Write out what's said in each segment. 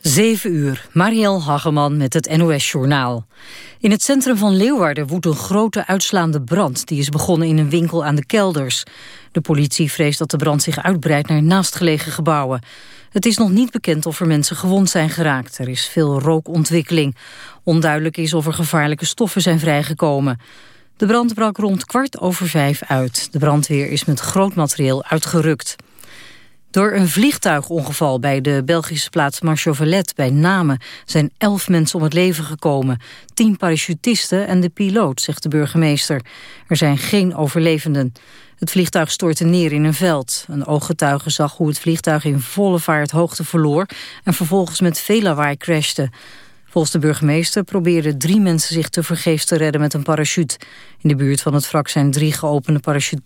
7 uur, Marielle Hageman met het NOS-journaal. In het centrum van Leeuwarden woedt een grote uitslaande brand... die is begonnen in een winkel aan de kelders. De politie vreest dat de brand zich uitbreidt naar naastgelegen gebouwen. Het is nog niet bekend of er mensen gewond zijn geraakt. Er is veel rookontwikkeling. Onduidelijk is of er gevaarlijke stoffen zijn vrijgekomen. De brand brak rond kwart over vijf uit. De brandweer is met groot materieel uitgerukt. Door een vliegtuigongeval bij de Belgische plaats Marchovelet bij Namen zijn elf mensen om het leven gekomen. Tien parachutisten en de piloot, zegt de burgemeester. Er zijn geen overlevenden. Het vliegtuig stortte neer in een veld. Een ooggetuige zag hoe het vliegtuig in volle vaart hoogte verloor... en vervolgens met veel lawaai crashte. Volgens de burgemeester probeerden drie mensen zich te vergeefs te redden met een parachute. In de buurt van het wrak zijn drie geopende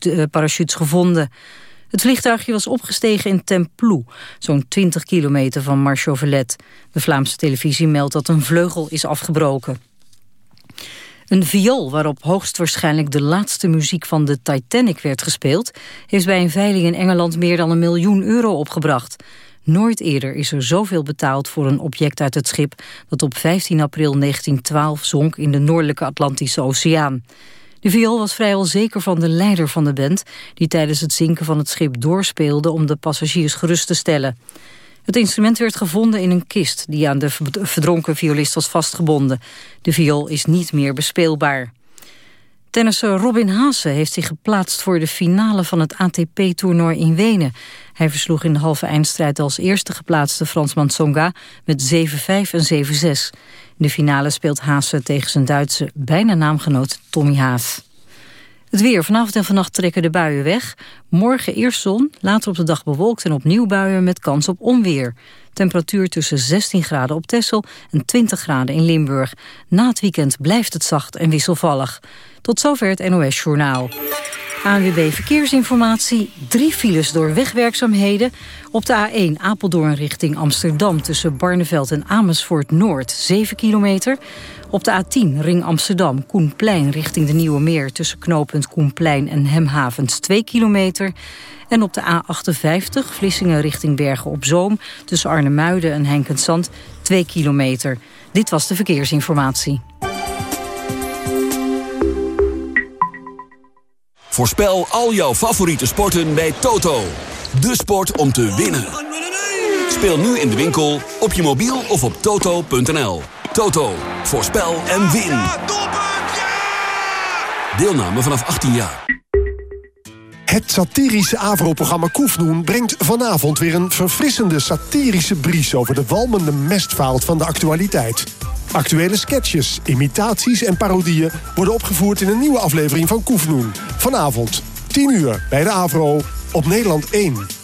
uh, parachutes gevonden. Het vliegtuigje was opgestegen in Templou, zo'n 20 kilometer van Marchauvelet. De Vlaamse televisie meldt dat een vleugel is afgebroken. Een viool waarop hoogstwaarschijnlijk de laatste muziek van de Titanic werd gespeeld... heeft bij een veiling in Engeland meer dan een miljoen euro opgebracht. Nooit eerder is er zoveel betaald voor een object uit het schip... dat op 15 april 1912 zonk in de noordelijke Atlantische Oceaan. De viool was vrijwel zeker van de leider van de band... die tijdens het zinken van het schip doorspeelde om de passagiers gerust te stellen. Het instrument werd gevonden in een kist die aan de verdronken violist was vastgebonden. De viool is niet meer bespeelbaar. Tennisser Robin Haase heeft zich geplaatst voor de finale van het ATP-toernooi in Wenen. Hij versloeg in de halve eindstrijd als eerste geplaatste Fransman Tsonga met 7-5 en 7-6. De finale speelt Haase tegen zijn Duitse bijna naamgenoot Tommy Haas. Het weer. Vanavond en vannacht trekken de buien weg. Morgen eerst zon, later op de dag bewolkt en opnieuw buien met kans op onweer. Temperatuur tussen 16 graden op Texel en 20 graden in Limburg. Na het weekend blijft het zacht en wisselvallig. Tot zover het NOS Journaal. ANWB Verkeersinformatie. Drie files door wegwerkzaamheden. Op de A1 Apeldoorn richting Amsterdam tussen Barneveld en Amersfoort Noord 7 kilometer. Op de A10 Ring Amsterdam Koenplein richting de Nieuwe Meer tussen knooppunt Koenplein en Hemhavens 2 kilometer. En op de A58 Vlissingen richting Bergen op Zoom tussen Arnhemuiden en Henkensand 2 kilometer. Dit was de verkeersinformatie. Voorspel al jouw favoriete sporten bij Toto. De sport om te winnen. Speel nu in de winkel, op je mobiel of op toto.nl. Toto, voorspel en win. Deelname vanaf 18 jaar. Het satirische AVRO-programma Koefnoen brengt vanavond weer een verfrissende satirische bries over de walmende mestvaalt van de actualiteit. Actuele sketches, imitaties en parodieën worden opgevoerd in een nieuwe aflevering van Koefnoen. Vanavond, 10 uur, bij de AVRO, op Nederland 1.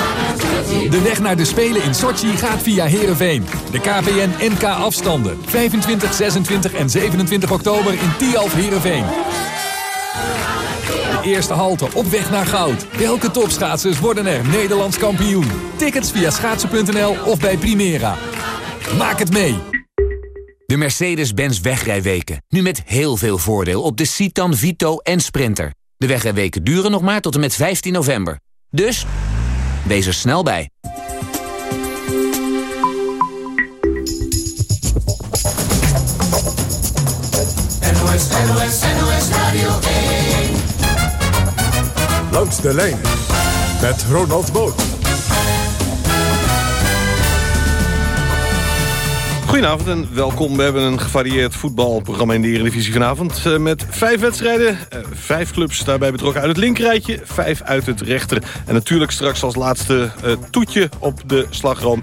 De weg naar de Spelen in Sochi gaat via Heerenveen. De KPN NK afstanden. 25, 26 en 27 oktober in Tialf Heerenveen. De eerste halte op weg naar goud. Welke topschaatsers worden er Nederlands kampioen? Tickets via schaatsen.nl of bij Primera. Maak het mee! De Mercedes-Benz wegrijweken. Nu met heel veel voordeel op de Citan, Vito en Sprinter. De wegrijweken duren nog maar tot en met 15 november. Dus, wees er snel bij. NOS, NOS, NOS Radio 1. Langs de lijn met Ronald Boot. Goedenavond en welkom. We hebben een gevarieerd voetbalprogramma in de Eredivisie vanavond. Eh, met vijf wedstrijden, eh, vijf clubs daarbij betrokken uit het linkerrijtje... vijf uit het rechter. En natuurlijk straks als laatste uh, toetje op de slagroom...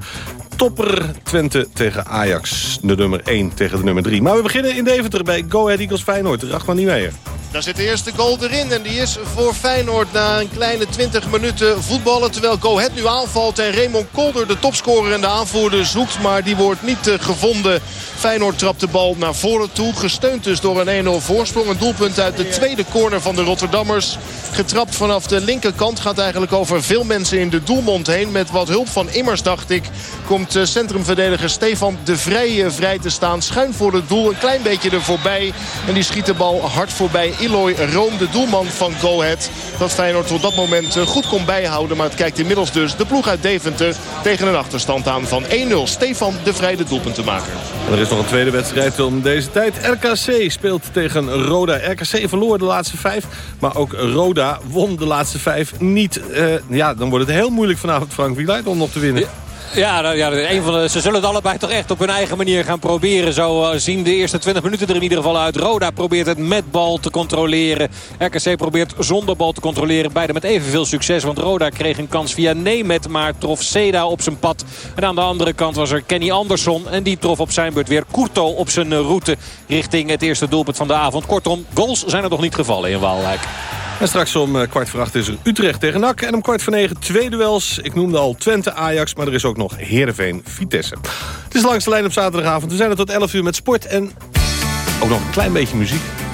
Topper Twente tegen Ajax. De nummer 1 tegen de nummer 3. Maar we beginnen in Deventer bij Go Ahead Eagles Feyenoord. Rachman niet meer. Daar zit de eerste goal erin en die is voor Feyenoord na een kleine 20 minuten voetballen. Terwijl Go Ahead nu aanvalt en Raymond Kolder, de topscorer en de aanvoerder, zoekt. Maar die wordt niet eh, gevonden. Feyenoord trapt de bal naar voren toe. Gesteund dus door een 1-0 voorsprong. Een doelpunt uit de tweede corner van de Rotterdammers. Getrapt vanaf de linkerkant. Gaat eigenlijk over veel mensen in de doelmond heen. Met wat hulp van Immers dacht ik. Komt eh, centrumverdediger Stefan de Vrij eh, vrij te staan. Schuin voor het doel. Een klein beetje er voorbij. En die schiet de bal hard voorbij. Eloy Room, de doelman van Go Ahead. Dat Feyenoord tot dat moment eh, goed kon bijhouden. Maar het kijkt inmiddels dus de ploeg uit Deventer tegen een achterstand aan van 1-0. Stefan de Vrij de doelpunt te maken. En er is nog een tweede wedstrijd om deze tijd. RKC speelt tegen Roda. RKC verloor de laatste vijf. Maar ook Roda won de laatste vijf niet. Uh, ja, dan wordt het heel moeilijk vanavond Frank Wieluid om nog te winnen. Ja. Ja, nou, ja een van de, ze zullen het allebei toch echt op hun eigen manier gaan proberen. Zo uh, zien de eerste 20 minuten er in ieder geval uit. Roda probeert het met bal te controleren. RKC probeert zonder bal te controleren. Beide met evenveel succes. Want Roda kreeg een kans via Nemet. Maar trof Seda op zijn pad. En aan de andere kant was er Kenny Andersson. En die trof op zijn beurt weer Kurto op zijn route. Richting het eerste doelpunt van de avond. Kortom, goals zijn er nog niet gevallen in Waalwijk. En straks om eh, kwart voor acht is er Utrecht tegen NAC. En om kwart voor negen twee duels. Ik noemde al Twente Ajax, maar er is ook nog Heerenveen Vitesse. Het is langs de lijn op zaterdagavond. We zijn er tot 11 uur met sport en ook nog een klein beetje muziek.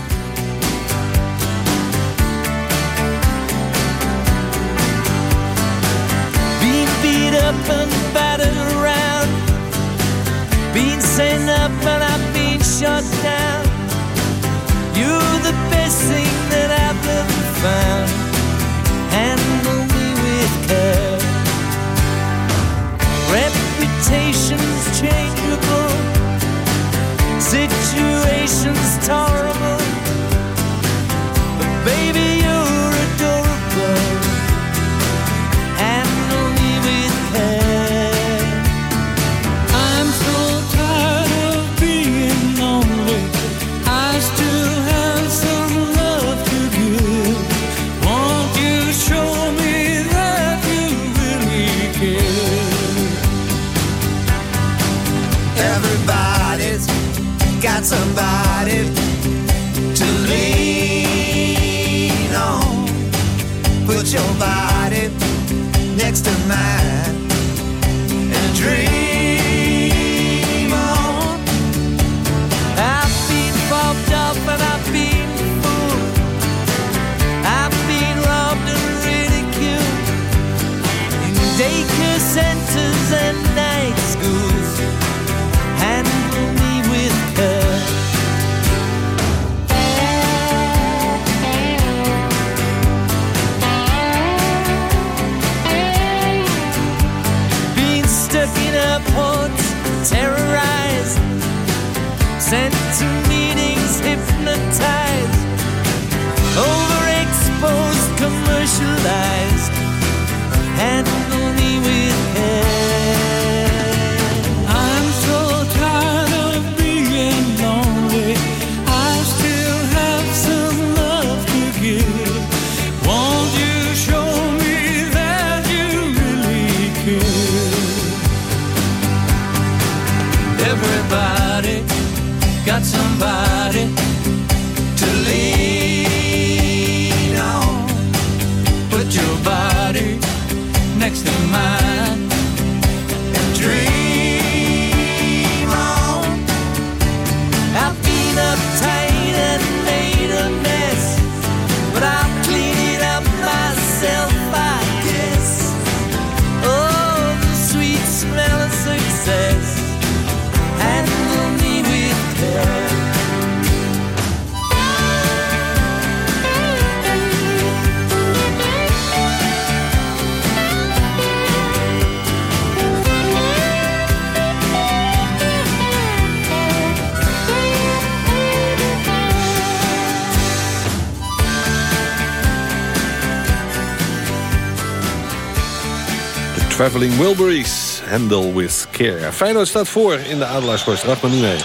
Traveling Wilburys. Handle with Care. Feyenoord staat voor in de Adelaarsborst. Racht maar niet mee.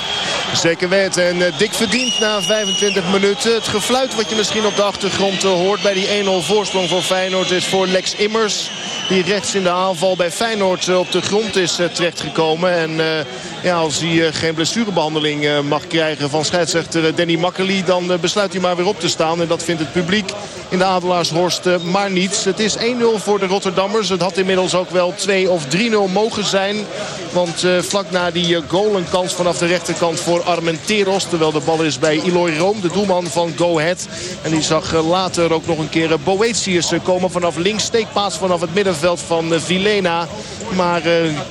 Zeker weten. En uh, dik verdiend na 25 minuten. Het gefluit wat je misschien op de achtergrond uh, hoort bij die 1-0 voorsprong voor Feyenoord is voor Lex Immers. Die rechts in de aanval bij Feyenoord uh, op de grond is terechtgekomen. En ja, als hij geen blessurebehandeling mag krijgen van scheidsrechter Danny Makkely... dan besluit hij maar weer op te staan. En dat vindt het publiek in de Adelaarshorst maar niets. Het is 1-0 voor de Rotterdammers. Het had inmiddels ook wel 2 of 3-0 mogen zijn. Want vlak na die goal een kans vanaf de rechterkant voor Armenteros. Terwijl de bal is bij Eloy Room, de doelman van Go Ahead. En die zag eh, later ook nog een keer eh, Boetius eh, komen vanaf links. Steekpaas vanaf het middenveld van Vilena. Maar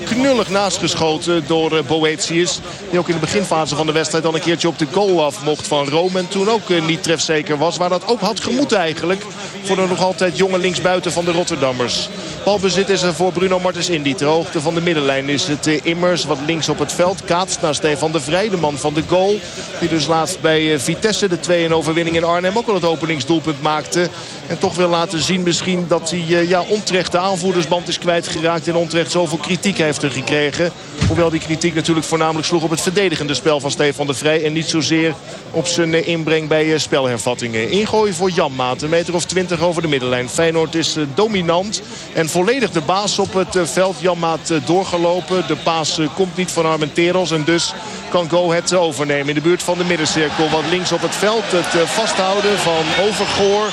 knullig naastgeschoten door Boetius. Die ook in de beginfase van de wedstrijd al een keertje op de goal af mocht van Rome. En toen ook niet trefzeker was. Waar dat ook had gemoeten eigenlijk. Voor de nog altijd jonge linksbuiten van de Rotterdammers. Balbezit is er voor Bruno Martens Indy. Ter hoogte van de middenlijn is het Immers wat links op het veld. Kaatst naar Stefan de Vrij, de man van de goal. Die dus laatst bij eh, Vitesse de 2-1 overwinning in Arnhem ook al het openingsdoelpunt maakte. En toch wil laten zien misschien dat hij eh, ja, onterecht de aanvoerdersband is kwijtgeraakt. En onterecht zoveel kritiek heeft er gekregen. Hoewel die kritiek natuurlijk voornamelijk sloeg op het verdedigende spel van Stefan de Vrij. En niet zozeer op zijn eh, inbreng bij spelhervattingen. Ingooi voor Jan Maat. Een meter of twintig over de middenlijn. Feyenoord is dominant. En volledig de baas op het veld. Jan Maat doorgelopen. De paas komt niet van Armenteros. En dus kan Go het overnemen in de buurt van de middencirkel. Wat links op het veld het eh, vasthouden van Overgoor.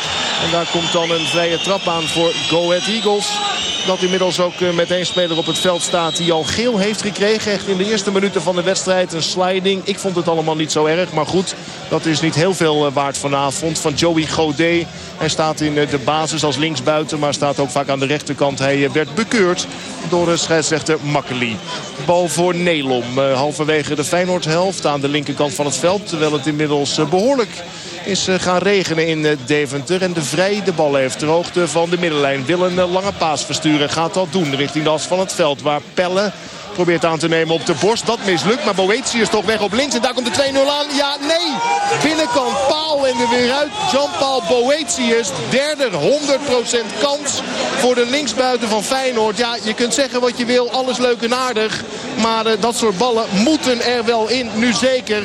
En daar komt dan een vrije trap aan voor Go Ahead Eagles. Dat inmiddels ook eh, met één speler op het veld staat die al geel heeft gekregen. Echt in de eerste minuten van de wedstrijd een sliding. Ik vond het allemaal niet zo erg. Maar goed, dat is niet heel veel eh, waard vanavond. Van Joey Godet. Hij staat in de basis als linksbuiten. Maar staat ook vaak aan de rechterkant. Hij werd bekeurd door de scheidsrechter Makkeli. Bal voor Nelom. Halverwege de Feyenoord-helft aan de linkerkant van het veld. Terwijl het inmiddels eh, behoorlijk is eh, gaan regenen in eh, Deventer. En de Vrij de bal heeft ter hoogte van de middenlijn. Wil een lange paas versturen. Gaat dat doen richting de as van het veld. Waar Pelle probeert aan te nemen op de borst. Dat mislukt, maar is toch weg op links. En daar komt de 2-0 aan. Ja, nee. Binnenkant paal en er weer uit. Jean-Paul Boetius. Derde 100% kans voor de linksbuiten van Feyenoord. Ja, je kunt zeggen wat je wil. Alles leuk en aardig. Maar uh, dat soort ballen moeten er wel in. Nu zeker.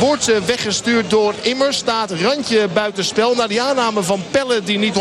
Wordt ze weggestuurd door Immers. Staat randje buitenspel. Na die aanname van Pelle die niet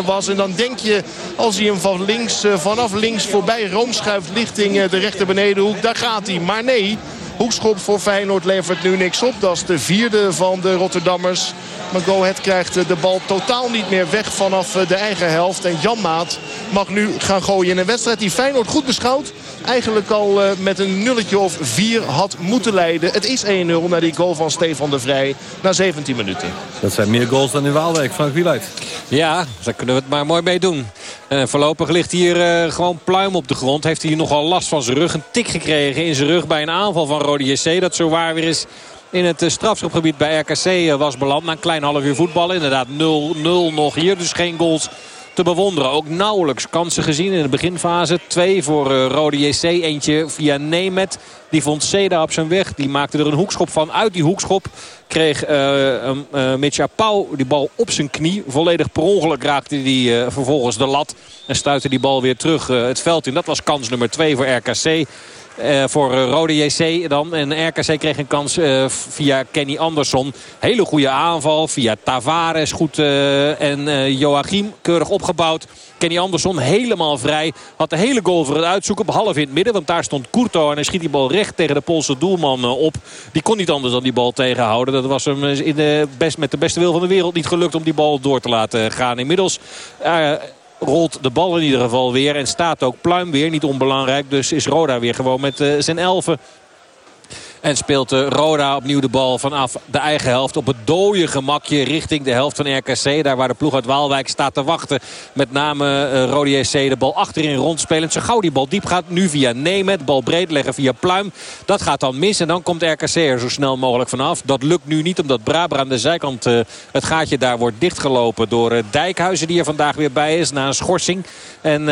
100% was. En dan denk je als hij hem van links, uh, vanaf links voorbij Room schuift richting de rechter benedenhoek. Daar gaat hij. Maar nee, hoekschop voor Feyenoord levert nu niks op. Dat is de vierde van de Rotterdammers. Maar Go Ahead krijgt de bal totaal niet meer weg vanaf de eigen helft. En Jan Maat mag nu gaan gooien in een wedstrijd die Feyenoord goed beschouwt. Eigenlijk al met een nulletje of vier had moeten leiden. Het is 1-0 naar die goal van Stefan de Vrij na 17 minuten. Dat zijn meer goals dan in Waalwijk. Frank Wieluid. Ja, daar kunnen we het maar mooi mee doen. Uh, voorlopig ligt hier uh, gewoon pluim op de grond. Heeft hij nogal last van zijn rug. Een tik gekregen in zijn rug bij een aanval van Rode JC. Dat zo waar weer is in het uh, strafschopgebied bij RKC was beland. Na een klein half uur voetballen. Inderdaad 0-0 nog hier. Dus geen goals te bewonderen. Ook nauwelijks kansen gezien in de beginfase. Twee voor uh, Rode JC. Eentje via Nemet. Die vond Seda op zijn weg. Die maakte er een hoekschop van. Uit die hoekschop kreeg uh, uh, Pauw die bal op zijn knie. Volledig per ongeluk raakte hij vervolgens de lat. En stuitte die bal weer terug het veld in. Dat was kans nummer twee voor RKC. Uh, voor uh, Rode JC dan. En RKC kreeg een kans uh, via Kenny Andersson. Hele goede aanval via Tavares. Goed en Joachim keurig opgebouwd. Kenny Andersson helemaal vrij. Had de hele goal voor het uitzoeken. Behalve in het midden. Want daar stond Courto. En hij schiet die bal recht tegen de Poolse doelman op. Die kon niet anders dan die bal tegenhouden. Dat was hem in de best, met de beste wil van de wereld niet gelukt om die bal door te laten gaan. Inmiddels rolt de bal in ieder geval weer. En staat ook Pluim weer, niet onbelangrijk. Dus is Roda weer gewoon met uh, zijn elfen en speelt eh, Roda opnieuw de bal vanaf de eigen helft. Op het dode gemakje richting de helft van RKC. Daar waar de ploeg uit Waalwijk staat te wachten. Met name uh, Rode JC de bal achterin rondspelend. Zo gauw die bal diep gaat. Nu via Nemet. Bal breed leggen via Pluim. Dat gaat dan mis. En dan komt RKC er zo snel mogelijk vanaf. Dat lukt nu niet omdat Braber aan de zijkant uh, het gaatje daar wordt dichtgelopen. Door Dijkhuizen die er vandaag weer bij is na een schorsing. En...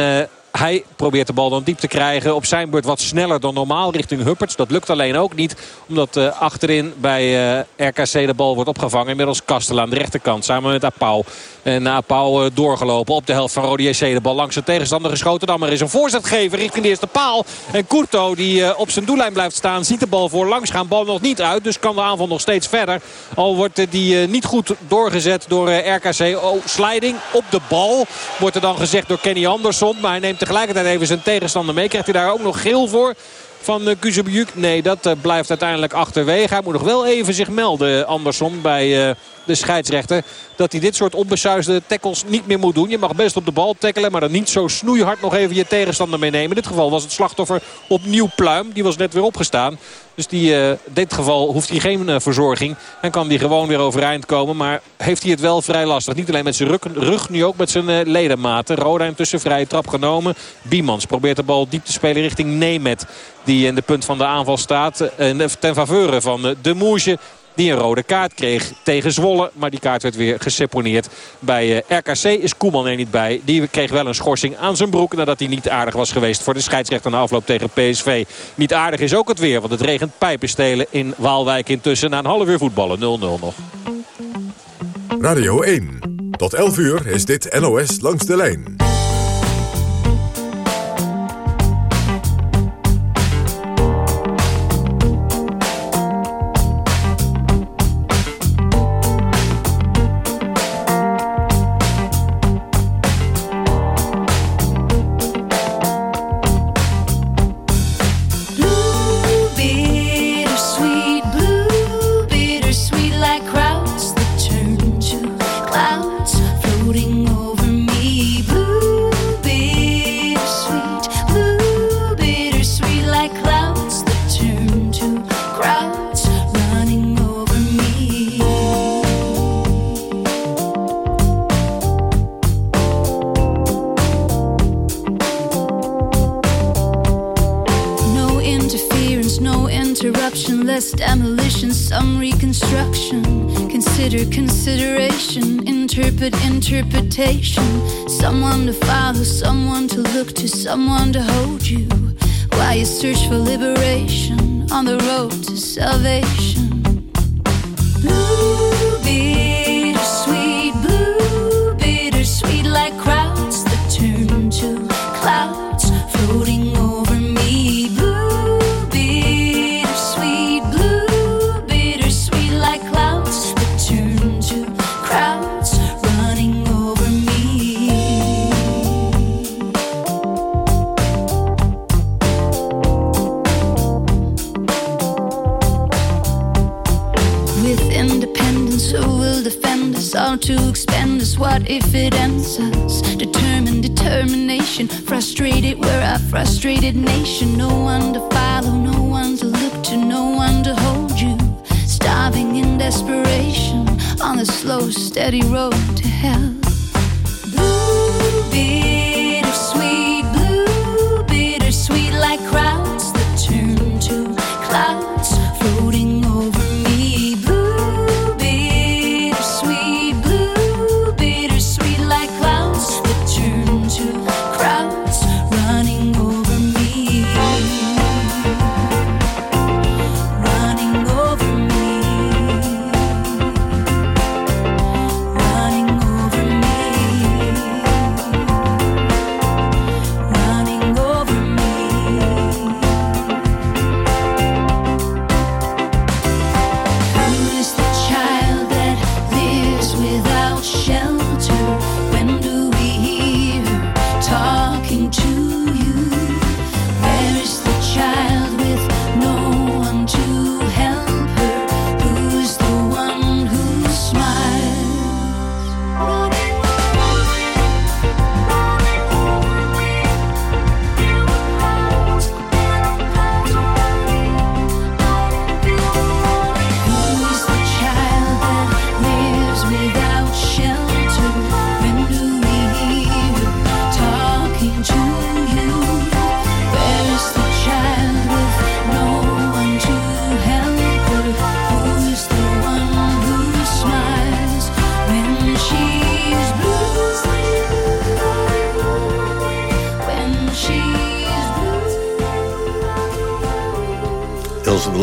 Hij probeert de bal dan diep te krijgen. Op zijn beurt wat sneller dan normaal richting Hupperts. Dat lukt alleen ook niet. Omdat uh, achterin bij uh, RKC de bal wordt opgevangen. Inmiddels Kastel aan de rechterkant samen met Apau. En Apau uh, doorgelopen op de helft van Rode JC. De bal langs de tegenstander geschoten. Dan maar is een voorzet geven richting de eerste paal. En Kurto die op zijn doellijn blijft staan. Ziet de bal voor langs gaan. Bal nog niet uit. Dus kan de aanval nog steeds verder. Al wordt die niet goed doorgezet door RKC. Oh, sliding op de bal. Wordt er dan gezegd door Kenny Andersson. Maar hij neemt tegelijkertijd even zijn tegenstander mee. Krijgt hij daar ook nog geel voor van uh? Nee, dat uh, blijft uiteindelijk achterwege. Hij moet nog wel even zich melden, Andersson, bij uh, de scheidsrechter. Dat hij dit soort onbesuisde tackles niet meer moet doen. Je mag best op de bal tackelen, maar dan niet zo snoeihard nog even je tegenstander meenemen. In dit geval was het slachtoffer opnieuw Pluim. Die was net weer opgestaan. Dus die, in dit geval hoeft hij geen verzorging. En kan die gewoon weer overeind komen. Maar heeft hij het wel vrij lastig. Niet alleen met zijn rug, rug nu ook met zijn uh, ledematen. Roda intussen vrije trap genomen. Biemans probeert de bal diep te spelen richting Nemet. Die in de punt van de aanval staat. ten faveur van de Moesje. Die een rode kaart kreeg tegen Zwolle. Maar die kaart werd weer geseponeerd. Bij uh, RKC is Koeman er niet bij. Die kreeg wel een schorsing aan zijn broek. Nadat hij niet aardig was geweest voor de scheidsrechter na afloop tegen PSV. Niet aardig is ook het weer. Want het regent pijpenstelen in Waalwijk intussen. Na een half uur voetballen 0-0 nog. Radio 1. Tot 11 uur is dit NOS langs de lijn.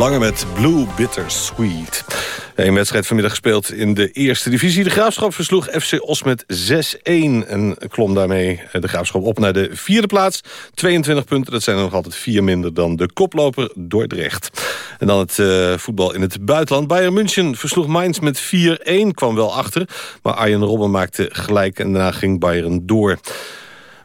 Lange met Blue Bittersweet. Een wedstrijd vanmiddag gespeeld in de eerste divisie. De Graafschap versloeg FC Os met 6-1 en klom daarmee de Graafschap op naar de vierde plaats. 22 punten, dat zijn er nog altijd vier minder dan de koploper Dordrecht. En dan het uh, voetbal in het buitenland. Bayern München versloeg Mainz met 4-1, kwam wel achter. Maar Arjen Robben maakte gelijk en daarna ging Bayern door.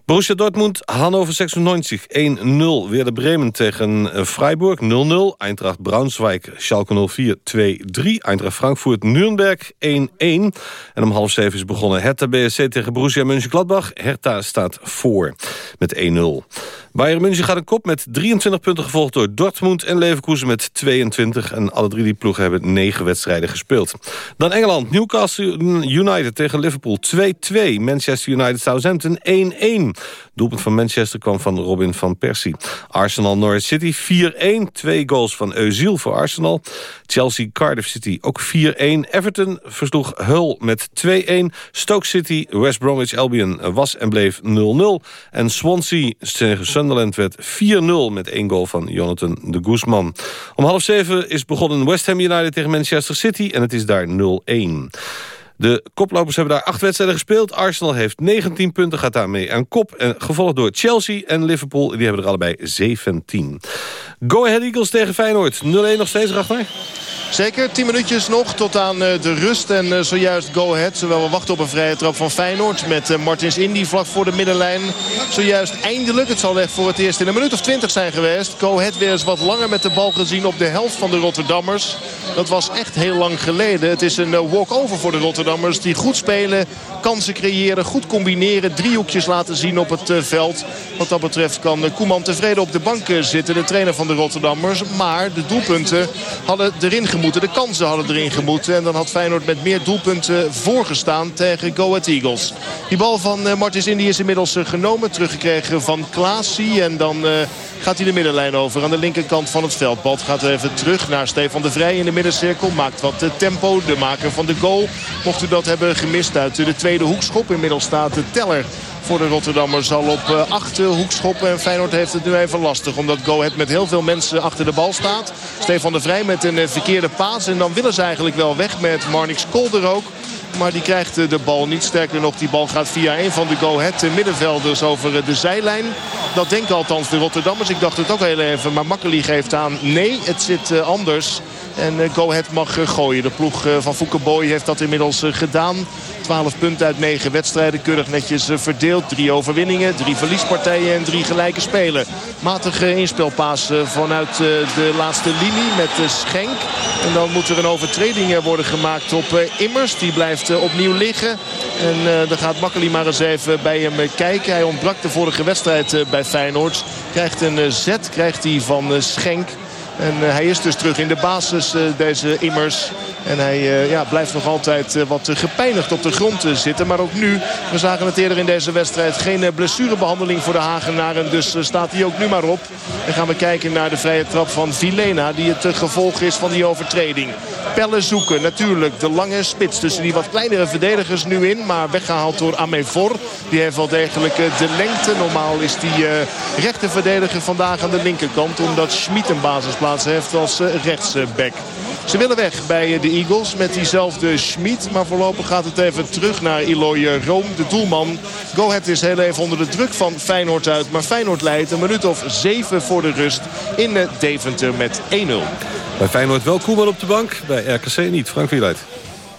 Borussia Dortmund, Hannover 96, 1-0. Weer de Bremen tegen eh, Freiburg, 0-0. Eintracht Braunschweig, Schalke 04, 2-3. Eintracht Frankfurt, Nürnberg, 1-1. En om half zeven is begonnen Hertha BSC tegen Borussia Mönchengladbach. Hertha staat voor met 1-0. Bayern München gaat een kop met 23 punten gevolgd door Dortmund en Leverkusen met 22. En alle drie die ploegen hebben negen wedstrijden gespeeld. Dan Engeland, Newcastle United tegen Liverpool 2-2. Manchester United Southampton 1-1. Doelpunt van Manchester kwam van Robin van Persie. Arsenal Norwich City 4-1. Twee goals van Özil voor Arsenal. Chelsea Cardiff City ook 4-1. Everton versloeg Hull met 2-1. Stoke City West Bromwich Albion was en bleef 0-0. En Swansea tegen Sunderland werd 4-0 met één goal van Jonathan de Guzman. Om half zeven is begonnen West Ham United tegen Manchester City en het is daar 0-1. De koplopers hebben daar acht wedstrijden gespeeld. Arsenal heeft 19 punten, gaat daarmee aan kop. En gevolgd door Chelsea en Liverpool, die hebben er allebei 17. Go Ahead Eagles tegen Feyenoord. 0-1 nog steeds, Ragnar? Zeker, 10 minuutjes nog tot aan eh, de rust. En uh, zojuist go ahead. Zowel we wachten op een vrije trap van Feyenoord. Met uh, Martins Indy vlak voor de middenlijn. Zojuist eindelijk. Het zal echt voor het eerst in een minuut of 20 zijn geweest. Go ahead weer eens wat langer met de bal gezien op de helft van de Rotterdammers. Dat was echt heel lang geleden. Het is een walk-over voor de Rotterdammers. Die goed spelen, kansen creëren, goed combineren. Driehoekjes laten zien op het veld. Wat dat betreft kan Koeman tevreden op de bank zitten. De trainer van de Rotterdammers. Maar de doelpunten hadden erin gemoeten. De kansen hadden erin gemoeten. En dan had Feyenoord met meer doelpunten voorgestaan tegen Go Ahead Eagles. Die bal van uh, Martins Indy is inmiddels uh, genomen. Teruggekregen van Klaasie. En dan uh, gaat hij de middenlijn over aan de linkerkant van het veld. Bal gaat even terug naar Stefan de Vrij in de middencirkel. Maakt wat tempo. De maker van de goal. Mocht u dat hebben gemist uit de tweede hoekschop. Inmiddels staat de teller voor de Rotterdammers al op acht hoekschoppen. En Feyenoord heeft het nu even lastig. Omdat Go Ahead met heel veel mensen achter de bal staat. Stefan de Vrij met een verkeerde paas. En dan willen ze eigenlijk wel weg met Marnix Kolder ook. Maar die krijgt de bal niet. Sterker nog, die bal gaat via een van de Go Ahead middenvelders over de zijlijn. Dat denken althans de Rotterdammers. Ik dacht het ook heel even. Maar Makkeli geeft aan, nee, het zit anders. En Go Ahead mag gooien. De ploeg van Foukeboy heeft dat inmiddels gedaan. 12 punten uit 9 wedstrijden. Keurig netjes verdeeld. Drie overwinningen, drie verliespartijen en drie gelijke spelen. Matige inspelpaas vanuit de laatste linie met Schenk. En dan moet er een overtreding worden gemaakt op Immers. Die blijft opnieuw liggen. En dan gaat Makkeli maar eens even bij hem kijken. Hij ontbrak de vorige wedstrijd bij Feyenoord. Krijgt een zet krijgt hij van Schenk. En hij is dus terug in de basis, deze Immers. En hij uh, ja, blijft nog altijd wat gepijnigd op de grond zitten. Maar ook nu, we zagen het eerder in deze wedstrijd... geen blessurebehandeling voor de Hagenaren. Dus staat hij ook nu maar op. En gaan we kijken naar de vrije trap van Vilena... die het gevolg is van die overtreding. Pellen zoeken, natuurlijk. De lange spits tussen die wat kleinere verdedigers nu in. Maar weggehaald door Amevor. Die heeft wel degelijk de lengte. Normaal is die rechterverdediger vandaag aan de linkerkant. Omdat Schmid een basisplaats heeft als rechtsback. Ze willen weg bij de Eagles met diezelfde Schmid. Maar voorlopig gaat het even terug naar Eloy Room, de doelman. Go Ahead is heel even onder de druk van Feyenoord uit. Maar Feyenoord leidt een minuut of zeven voor de rust in Deventer met 1-0. Bij Feyenoord wel Koeman op de bank, bij RKC niet. Frank Wieluid.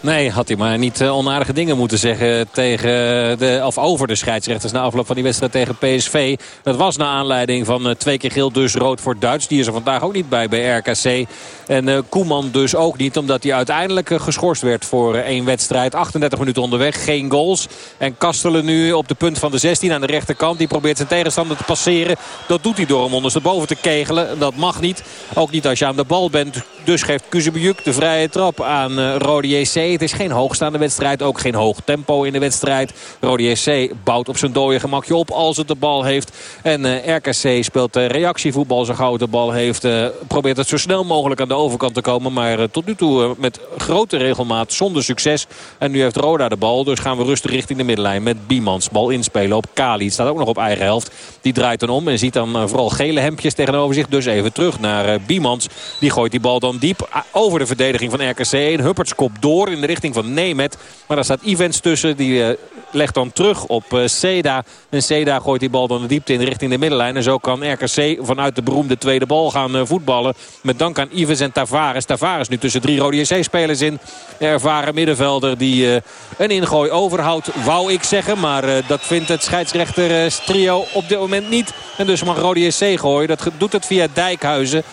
Nee, had hij maar niet onaardige dingen moeten zeggen tegen de, of over de scheidsrechters na afloop van die wedstrijd tegen PSV. Dat was naar aanleiding van twee keer geel, dus rood voor Duits. Die is er vandaag ook niet bij bij RKC. En uh, Koeman dus ook niet, omdat hij uiteindelijk geschorst werd voor één wedstrijd. 38 minuten onderweg, geen goals. En Kastelen nu op de punt van de 16 aan de rechterkant. Die probeert zijn tegenstander te passeren. Dat doet hij door hem ondersteboven te kegelen. Dat mag niet. Ook niet als je aan de bal bent. Dus geeft Kuzebujuk de vrije trap aan Rode JC. Het is geen hoogstaande wedstrijd. Ook geen hoog tempo in de wedstrijd. Rode SC bouwt op zijn dode gemakje op als het de bal heeft. En RKC speelt reactievoetbal zo gauw de bal heeft. probeert het zo snel mogelijk aan de overkant te komen. Maar tot nu toe met grote regelmaat zonder succes. En nu heeft Roda de bal. Dus gaan we rustig richting de middenlijn met Biemans. Bal inspelen op Kali. Staat ook nog op eigen helft. Die draait dan om en ziet dan vooral gele hemdjes tegenover zich. Dus even terug naar Biemans. Die gooit die bal dan diep over de verdediging van RKC. En Hupperts kop door in de richting van Nemet. Maar daar staat Evans tussen. Die uh, legt dan terug op uh, Seda. En Seda gooit die bal dan de diepte in richting de middenlijn. En zo kan RKC vanuit de beroemde tweede bal gaan uh, voetballen. Met dank aan Evans en Tavares. Tavares nu tussen drie Rode JC-spelers in. Ervaren middenvelder die een ingooi overhoudt, wou ik zeggen. Maar dat vindt het scheidsrechter trio op dit moment niet. En dus mag Rode JC gooien. Dat doet het via Dijkhuizen.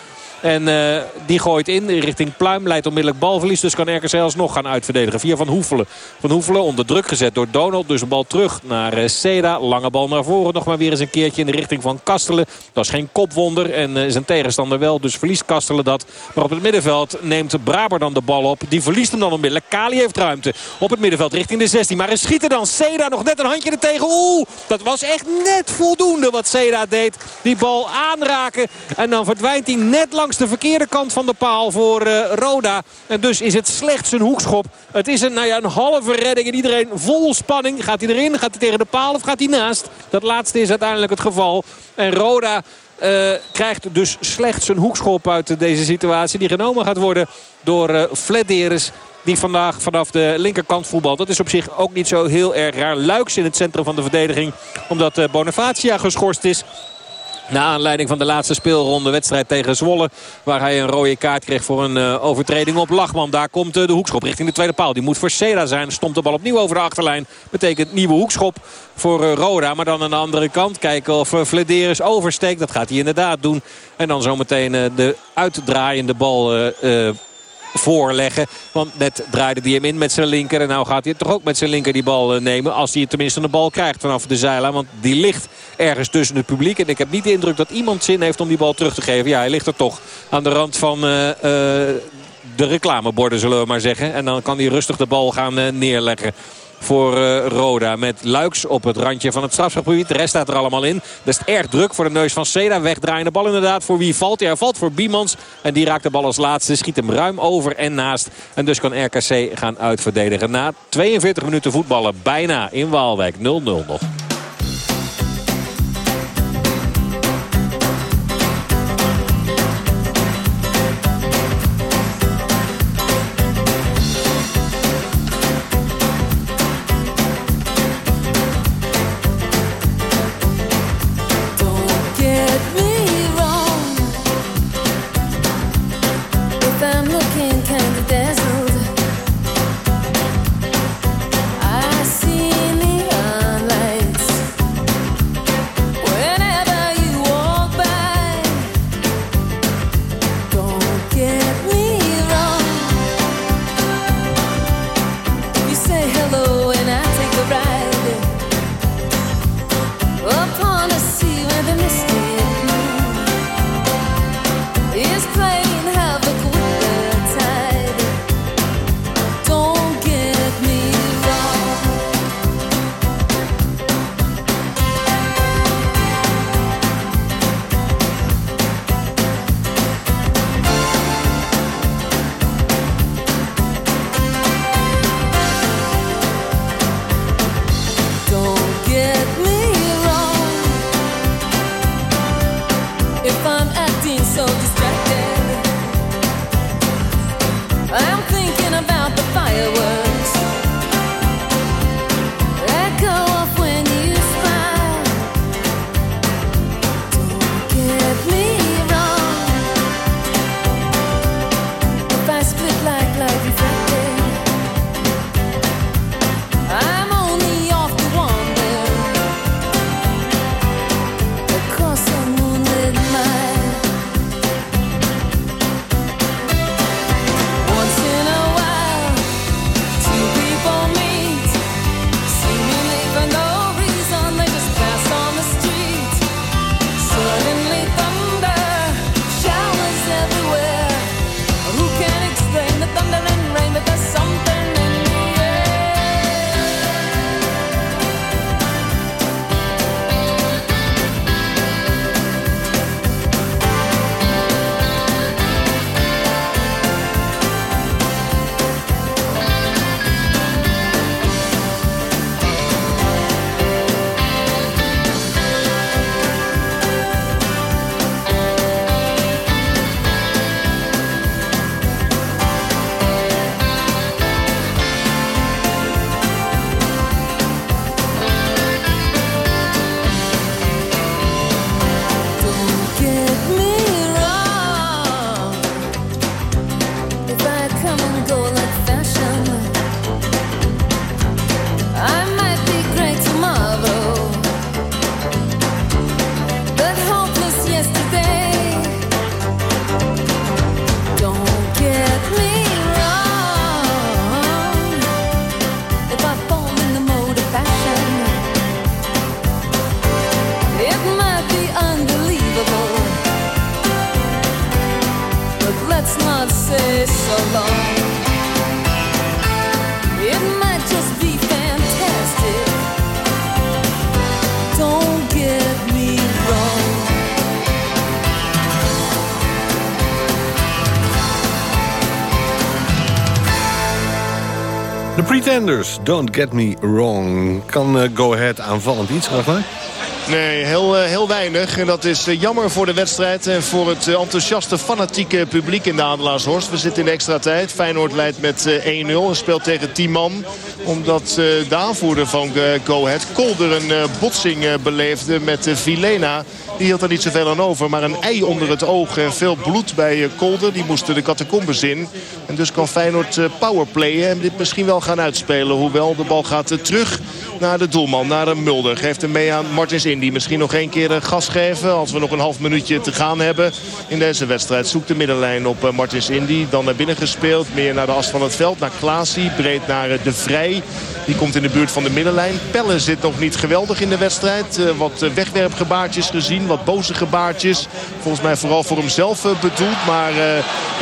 En uh, die gooit in richting Pluim. Leidt onmiddellijk balverlies. Dus kan RKC alsnog gaan uitverdedigen. Via Van Hoefelen. Van Hoefelen onder druk gezet door Donald. Dus een bal terug naar uh, Seda. Lange bal naar voren. Nog maar weer eens een keertje in de richting van Kastelen. Dat is geen kopwonder. En uh, zijn tegenstander wel. Dus verliest Kastelen dat. Maar op het middenveld neemt Braber dan de bal op. Die verliest hem dan onmiddellijk. Kali heeft ruimte. Op het middenveld richting de 16. Maar er schiet dan Seda nog net een handje er tegen. Oeh, dat was echt net voldoende wat Seda deed. Die bal aanraken. En dan verdwijnt hij net langs de verkeerde kant van de paal voor uh, Roda. En dus is het slechts een hoekschop. Het is een, nou ja, een halve redding en iedereen vol spanning. Gaat hij erin? Gaat hij tegen de paal of gaat hij naast? Dat laatste is uiteindelijk het geval. En Roda uh, krijgt dus slechts een hoekschop uit deze situatie. Die genomen gaat worden door uh. Die vandaag vanaf de linkerkant voetbal. Dat is op zich ook niet zo heel erg raar. Luiks in het centrum van de verdediging. Omdat Bonifacia geschorst is. Na aanleiding van de laatste speelronde wedstrijd tegen Zwolle. Waar hij een rode kaart kreeg voor een uh, overtreding op Lachman. Daar komt uh, de hoekschop richting de tweede paal. Die moet voor Seda zijn. Stomt de bal opnieuw over de achterlijn. Betekent nieuwe hoekschop voor uh, Roda. Maar dan aan de andere kant kijken of Flederis oversteekt. Dat gaat hij inderdaad doen. En dan zometeen de uitdraaiende bal voorleggen. Want net draaide hij hem in met zijn linker. En nou gaat hij toch ook met zijn linker die bal nemen. Als hij tenminste een bal krijgt vanaf de zijlijn. Want die ligt ergens tussen het publiek. En ik heb niet de indruk dat iemand zin heeft om die bal terug te geven. Ja, hij ligt er toch aan de rand van... Uh, uh, de reclameborden zullen we maar zeggen. En dan kan hij rustig de bal gaan neerleggen voor uh, Roda. Met Luiks op het randje van het strafschopgebied. De rest staat er allemaal in. Dat is erg druk voor de neus van Seda. Wegdraaiende bal inderdaad. Voor wie valt? Hij valt voor Biemans. En die raakt de bal als laatste. Schiet hem ruim over en naast. En dus kan RKC gaan uitverdedigen. Na 42 minuten voetballen. Bijna in Waalwijk. 0-0 nog. The Pretenders, Don't Get Me Wrong. Kan eh, Go Ahead aanvallend iets, Ragnar? Nee, heel, eh, heel weinig. En dat is eh, jammer voor de wedstrijd en voor het eh, enthousiaste, fanatieke publiek in de Adelaarshorst. We zitten in de extra tijd. Feyenoord leidt met eh, 1-0 en speelt tegen 10 man. Omdat de aanvoerder van Go Ahead, Kolder, een botsing beleefde met Vilena. Die hield er niet zoveel aan over, maar een ei onder het oog. En veel bloed bij Kolder. Die moesten de catacombes in. En dus kan Feyenoord powerplayen en dit misschien wel gaan uitspelen. Hoewel de bal gaat terug naar de doelman, naar de Mulder. Geeft hem mee aan Martins Indy. Misschien nog één keer eh, gas geven als we nog een half minuutje te gaan hebben in deze wedstrijd. Zoekt de middenlijn op eh, Martins Indy. Dan naar binnen gespeeld, meer naar de as van het veld. Naar Klaasie, breed naar eh, De Vrij. Die komt in de buurt van de middenlijn. Pelle zit nog niet geweldig in de wedstrijd. Wat wegwerpgebaartjes gezien, wat boze gebaartjes. Volgens mij vooral voor hemzelf bedoeld. Maar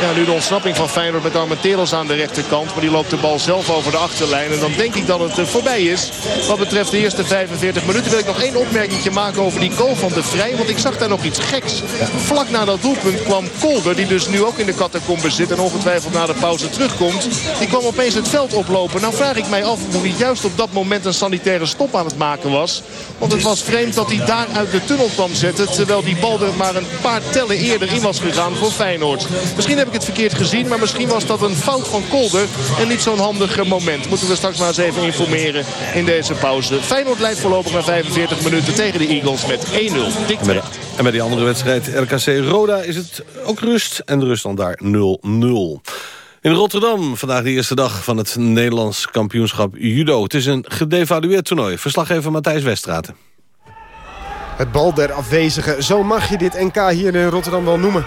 ja, nu de ontsnapping van Feyenoord met Armenteros aan de rechterkant. Maar die loopt de bal zelf over de achterlijn. En dan denk ik dat het voorbij is. Wat betreft de eerste 45 minuten wil ik nog één opmerking maken over die goal van De Vrij. Want ik zag daar nog iets geks. Vlak na dat doelpunt kwam Kolder, die dus nu ook in de catacombe zit. En ongetwijfeld na de pauze terugkomt. Die kwam opeens het veld oplopen. Nou vraag ik mij af hoe hij juist op dat moment een sanitaire stop aan het maken was. Want het was vreemd dat hij daar uit de tunnel kwam zetten. Terwijl die bal er maar een paar tellen eerder in was gegaan voor Feyenoord. Misschien heb ik het verkeerd gezien. Maar misschien was dat een fout van Kolder. En niet zo'n handig moment. Moeten we straks maar eens even informeren in deze pauze. Feyenoord leidt voorlopig na 45 minuten tegen de Eagles met 1-0. Dik En bij, die andere wedstrijd, RKC Roda, is het ook rust. En de ruststand daar 0-0. In Rotterdam, vandaag de eerste dag van het Nederlands kampioenschap judo. Het is een gedevalueerd toernooi. Verslaggever Matthijs Westraten. Het bal der afwezigen, zo mag je dit NK hier in Rotterdam wel noemen.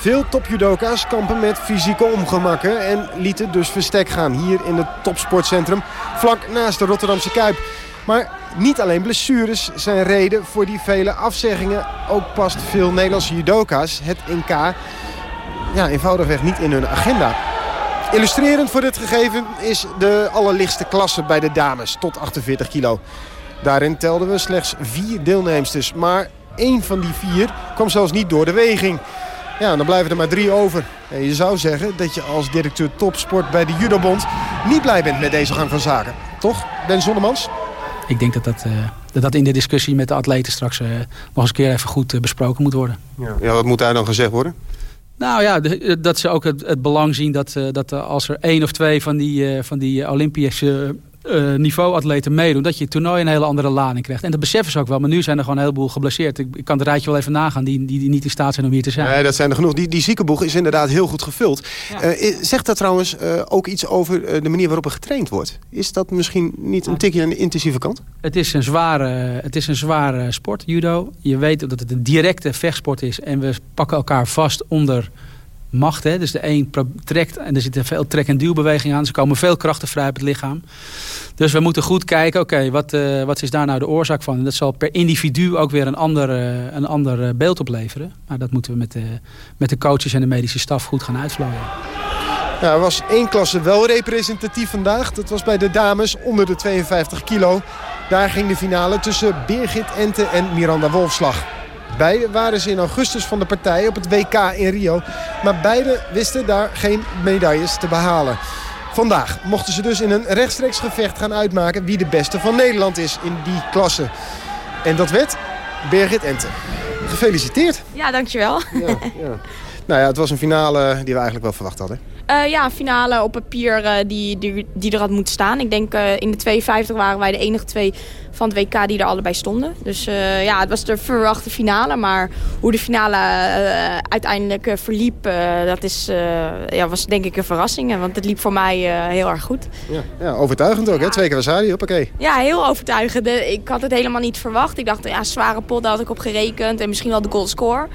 Veel topjudoka's kampen met fysieke ongemakken en lieten dus verstek gaan hier in het topsportcentrum vlak naast de Rotterdamse Kuip. Maar niet alleen blessures zijn reden voor die vele afzeggingen. Ook past veel Nederlandse judoka's het NK ja, eenvoudigweg niet in hun agenda. Illustrerend voor dit gegeven is de allerlichtste klasse bij de dames tot 48 kilo. Daarin telden we slechts vier deelnemsters. Maar één van die vier kwam zelfs niet door de weging. Ja, dan blijven er maar drie over. En je zou zeggen dat je als directeur topsport bij de Judobond... niet blij bent met deze gang van zaken. Toch, Ben Zonnemans? Ik denk dat dat, eh, dat dat in de discussie met de atleten straks eh, nog eens een keer even goed eh, besproken moet worden. Ja. ja, wat moet daar dan gezegd worden? Nou ja, dat ze ook het, het belang zien dat, eh, dat als er één of twee van die, eh, van die Olympische eh, niveauatleten meedoen, dat je het toernooi een hele andere lading krijgt. En dat beseffen ze ook wel, maar nu zijn er gewoon een heleboel geblesseerd. Ik, ik kan het rijtje wel even nagaan die, die, die niet in staat zijn om hier te zijn. Nee, dat zijn er genoeg. Die, die ziekenboeg is inderdaad heel goed gevuld. Eh, zegt dat trouwens eh, ook iets over de manier waarop er getraind wordt? Is dat misschien niet een tikje aan de intensieve kant? Het is een zware, het is een zware sport, judo. Je weet dat het een directe vechtsport is. En we pakken elkaar vast onder macht. Hè. Dus de een trekt en er zitten veel trek- en duwbewegingen aan. Ze komen veel krachten vrij op het lichaam. Dus we moeten goed kijken, oké, wat, eh, wat is daar nou de oorzaak van? En dat zal per individu ook weer een ander, eh, een ander eh, beeld opleveren. Maar dat moeten we met de, met de coaches en de medische staf goed gaan uitvlooien. Ja, er was één klasse wel representatief vandaag. Dat was bij de dames onder de 52 kilo. Daar ging de finale tussen Birgit Ente en Miranda Wolfslag. Beide waren ze in augustus van de partij op het WK in Rio. Maar beide wisten daar geen medailles te behalen. Vandaag mochten ze dus in een rechtstreeks gevecht gaan uitmaken... wie de beste van Nederland is in die klasse. En dat werd Birgit Ente. Gefeliciteerd. Ja, dankjewel. Ja, ja. Nou ja, het was een finale die we eigenlijk wel verwacht hadden. Eh, ja, finale op papier eh, die, die, die er had moeten staan. Ik denk eh, in de 52 waren wij de enige twee van het WK die er allebei stonden. Dus ja, het was de verwachte finale. Maar hoe de finale uiteindelijk verliep, dat is, ja, was denk ik een verrassing. Want het liep voor mij heel erg goed. Ja, ja overtuigend ook, hè? Twee keer Wasari, hoppakee. Ja, heel overtuigend. Ik had het helemaal niet verwacht. Ik dacht, ja, zware pot, daar had ik op gerekend. En misschien wel de goalscore.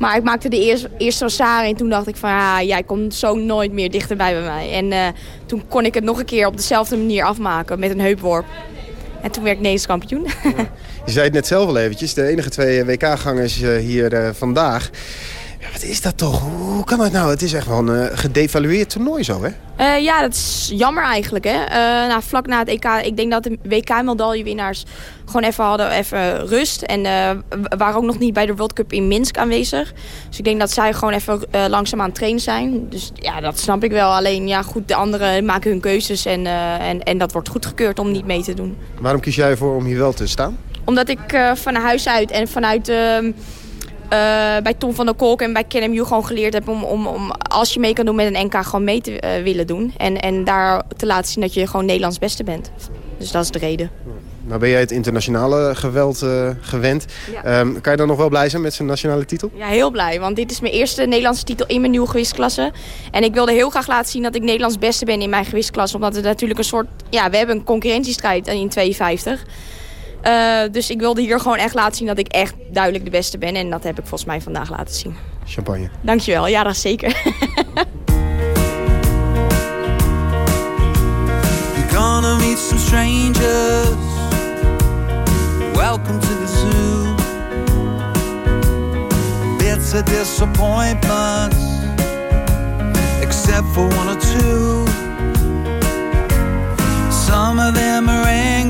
Maar ik maakte de eerste, eerste en toen dacht ik van... Ja, jij komt zo nooit meer dichterbij bij mij. En eh, toen kon ik het nog een keer op dezelfde manier afmaken met een heupworp. En toen werd ik Nederlands kampioen. Je zei het net zelf al eventjes, de enige twee WK-gangers eh, hier eh, vandaag. Ja, wat is dat toch? Hoe kan dat nou? Het is echt wel een uh, gedevalueerd toernooi zo, hè? Uh, ja, dat is jammer eigenlijk. Hè? Uh, nou, vlak na het EK, ik denk dat de WK-medaillewinnaars gewoon even hadden even rust. En waren ook nog niet bij de World Cup in Minsk aanwezig. Dus ik denk dat zij gewoon even langzaam aan het trainen zijn. Dus ja, dat snap ik wel. Alleen, ja goed, de anderen maken hun keuzes en, en, en dat wordt goedgekeurd om niet mee te doen. Waarom kies jij ervoor om hier wel te staan? Omdat ik van huis uit en vanuit ehm, bij Tom van der Kolk en bij KNMU gewoon geleerd heb om, om, om als je mee kan doen met een NK gewoon mee te uh, willen doen. En, en daar te laten zien dat je gewoon Nederlands beste bent. Dus dat is de reden. Nou ben jij het internationale geweld uh, gewend. Ja. Um, kan je dan nog wel blij zijn met zijn nationale titel? Ja, heel blij. Want dit is mijn eerste Nederlandse titel in mijn nieuwe gewichtsklasse. En ik wilde heel graag laten zien dat ik Nederlands beste ben in mijn gewichtsklasse. Omdat het natuurlijk een soort... Ja, we hebben een concurrentiestrijd in 52. Uh, dus ik wilde hier gewoon echt laten zien dat ik echt duidelijk de beste ben. En dat heb ik volgens mij vandaag laten zien. Champagne. Dankjewel, ja dat zeker. You're gonna meet some strangers. Welcome to the zoo. Bits of disappointments. Except for one or two. Some of them are angry.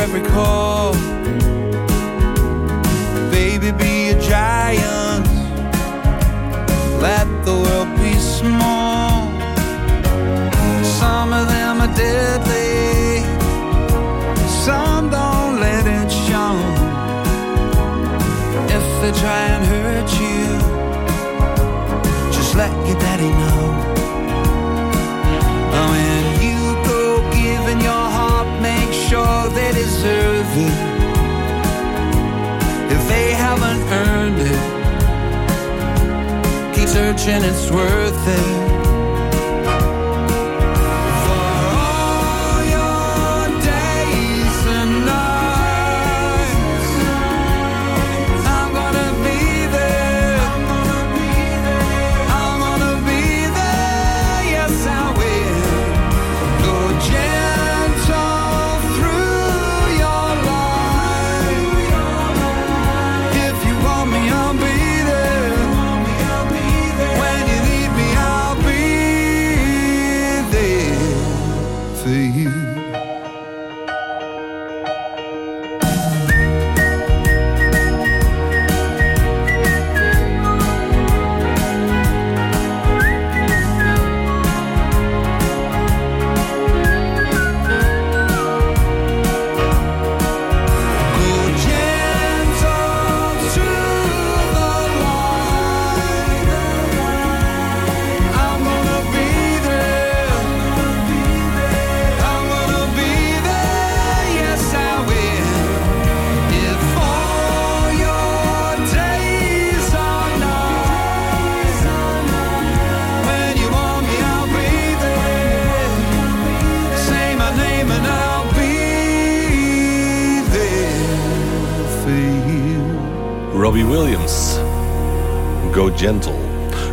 Every call. Searching, it's worth it. Gentle.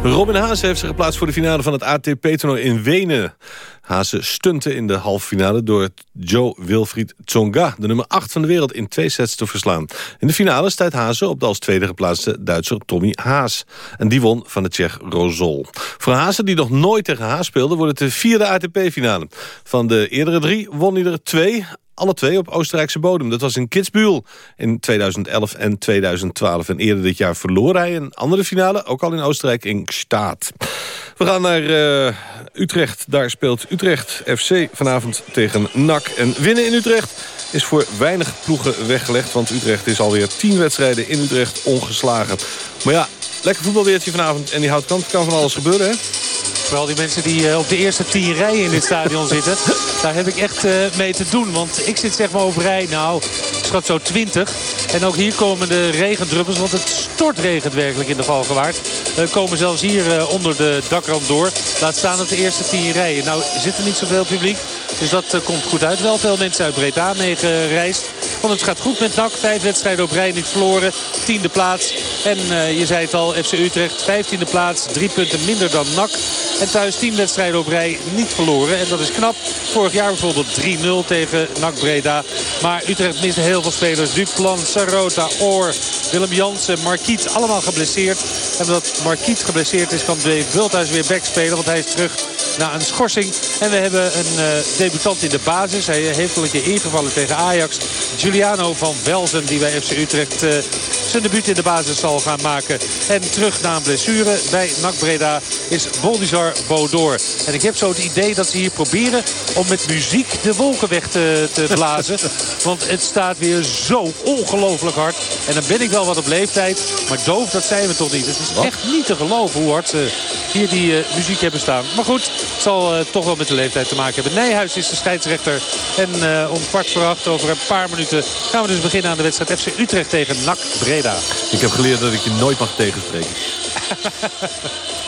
Robin Haase heeft zich geplaatst voor de finale van het ATP-toernooi in Wenen. Hazen stunte in de halve finale door Joe Wilfried Tsonga... de nummer 8 van de wereld in twee sets te verslaan. In de finale stijdt Hazen op de als tweede geplaatste Duitser Tommy Haas. En die won van de Tsjech Rozol. Voor Hazen, die nog nooit tegen Haas speelde... wordt het de vierde ATP-finale. Van de eerdere drie won hij er twee alle twee op Oostenrijkse bodem. Dat was in Kitzbühel in 2011 en 2012. En eerder dit jaar verloor hij een andere finale, ook al in Oostenrijk, in Gstaad. We gaan naar uh, Utrecht. Daar speelt Utrecht FC vanavond tegen NAC. En winnen in Utrecht is voor weinig ploegen weggelegd. Want Utrecht is alweer tien wedstrijden in Utrecht ongeslagen. Maar ja, lekker voetbalweertje vanavond. En die houdt kant. kan van alles gebeuren, hè? Vooral die mensen die eh, op de eerste tien rijen in dit stadion zitten. Daar heb ik echt eh, mee te doen. Want ik zit zeg maar op rij, nou, schat zo 20. En ook hier komen de regendruppels, want het stortregent werkelijk in de Valgewaard. Uh, komen zelfs hier onder de dakrand door. Laat staan op de eerste tien rijen. Nou zit er niet zoveel publiek. Dus dat komt goed uit. Wel veel mensen uit Breda meegereisd. Want het gaat goed met NAC. Vijf wedstrijden op rij niet verloren. Tiende plaats. En je zei het al, FC Utrecht vijftiende plaats. Drie punten minder dan NAC. En thuis 10 wedstrijden op rij niet verloren. En dat is knap. Vorig jaar bijvoorbeeld 3-0 tegen NAC Breda. Maar Utrecht miste heel veel spelers. Duplan, Sarota, Oor, Willem Jansen, Marquiet. Allemaal geblesseerd. En omdat Marquiet geblesseerd is kan Dave Bulthuis weer back spelen. Want hij is terug na een schorsing. En we hebben een uh, debutant in de basis. Hij heeft al een keer ingevallen tegen Ajax. Giuliano van Velzen die bij FC Utrecht uh, zijn debuut in de basis zal gaan maken. En terug na een blessure bij NAC Breda is Boldizar Bodor. En ik heb zo het idee dat ze hier proberen om met muziek de wolken weg te, te blazen. Want het staat weer zo ongelooflijk hard. En dan ben ik wel wat op leeftijd. Maar doof, dat zijn we toch niet. Het is echt niet te geloven hoe hard ze hier die uh, muziek hebben staan. Maar goed, het zal uh, toch wel met de leeftijd te maken hebben. Nijhuis is de scheidsrechter. En uh, om kwart voor acht, over een paar minuten, gaan we dus beginnen aan de wedstrijd FC Utrecht tegen NAC Breda. Ik heb geleerd dat ik je nooit mag tegenspreken.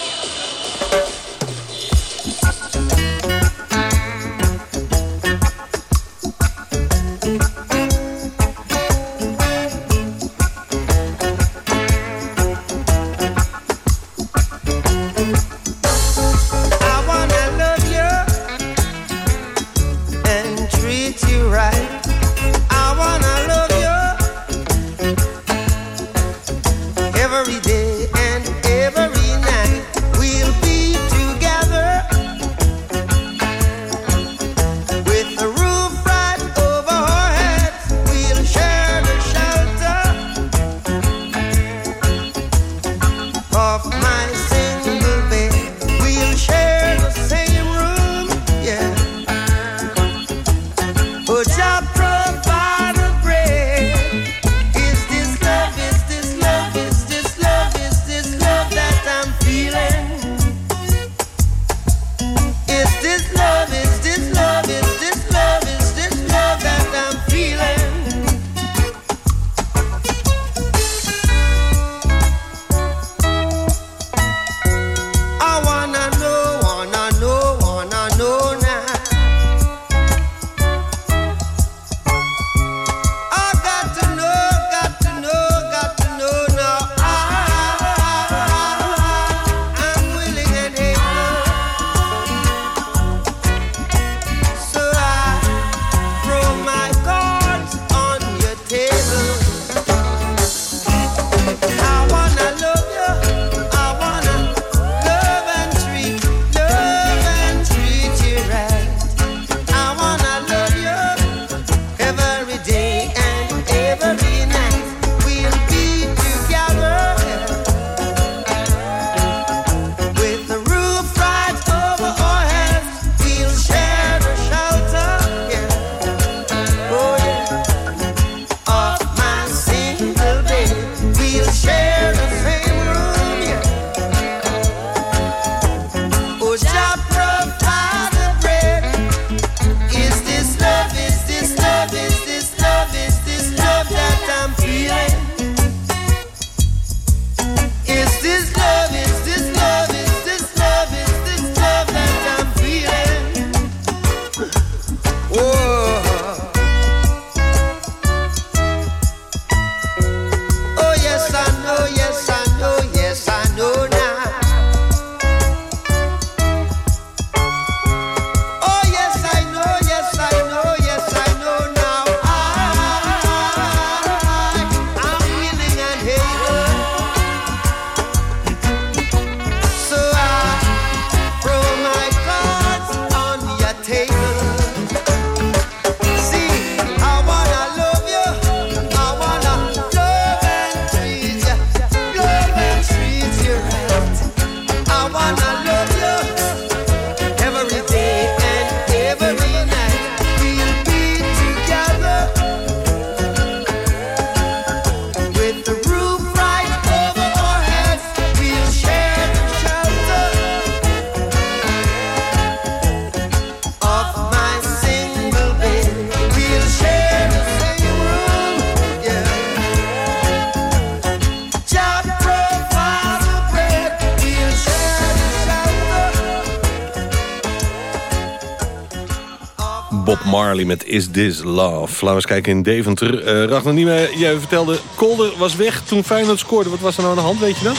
Met Is This Love. Laten we eens kijken in Deventer. Uh, Ragnar Niemeyer, jij vertelde... Kolder was weg toen Feyenoord scoorde. Wat was er nou aan de hand, weet je dat?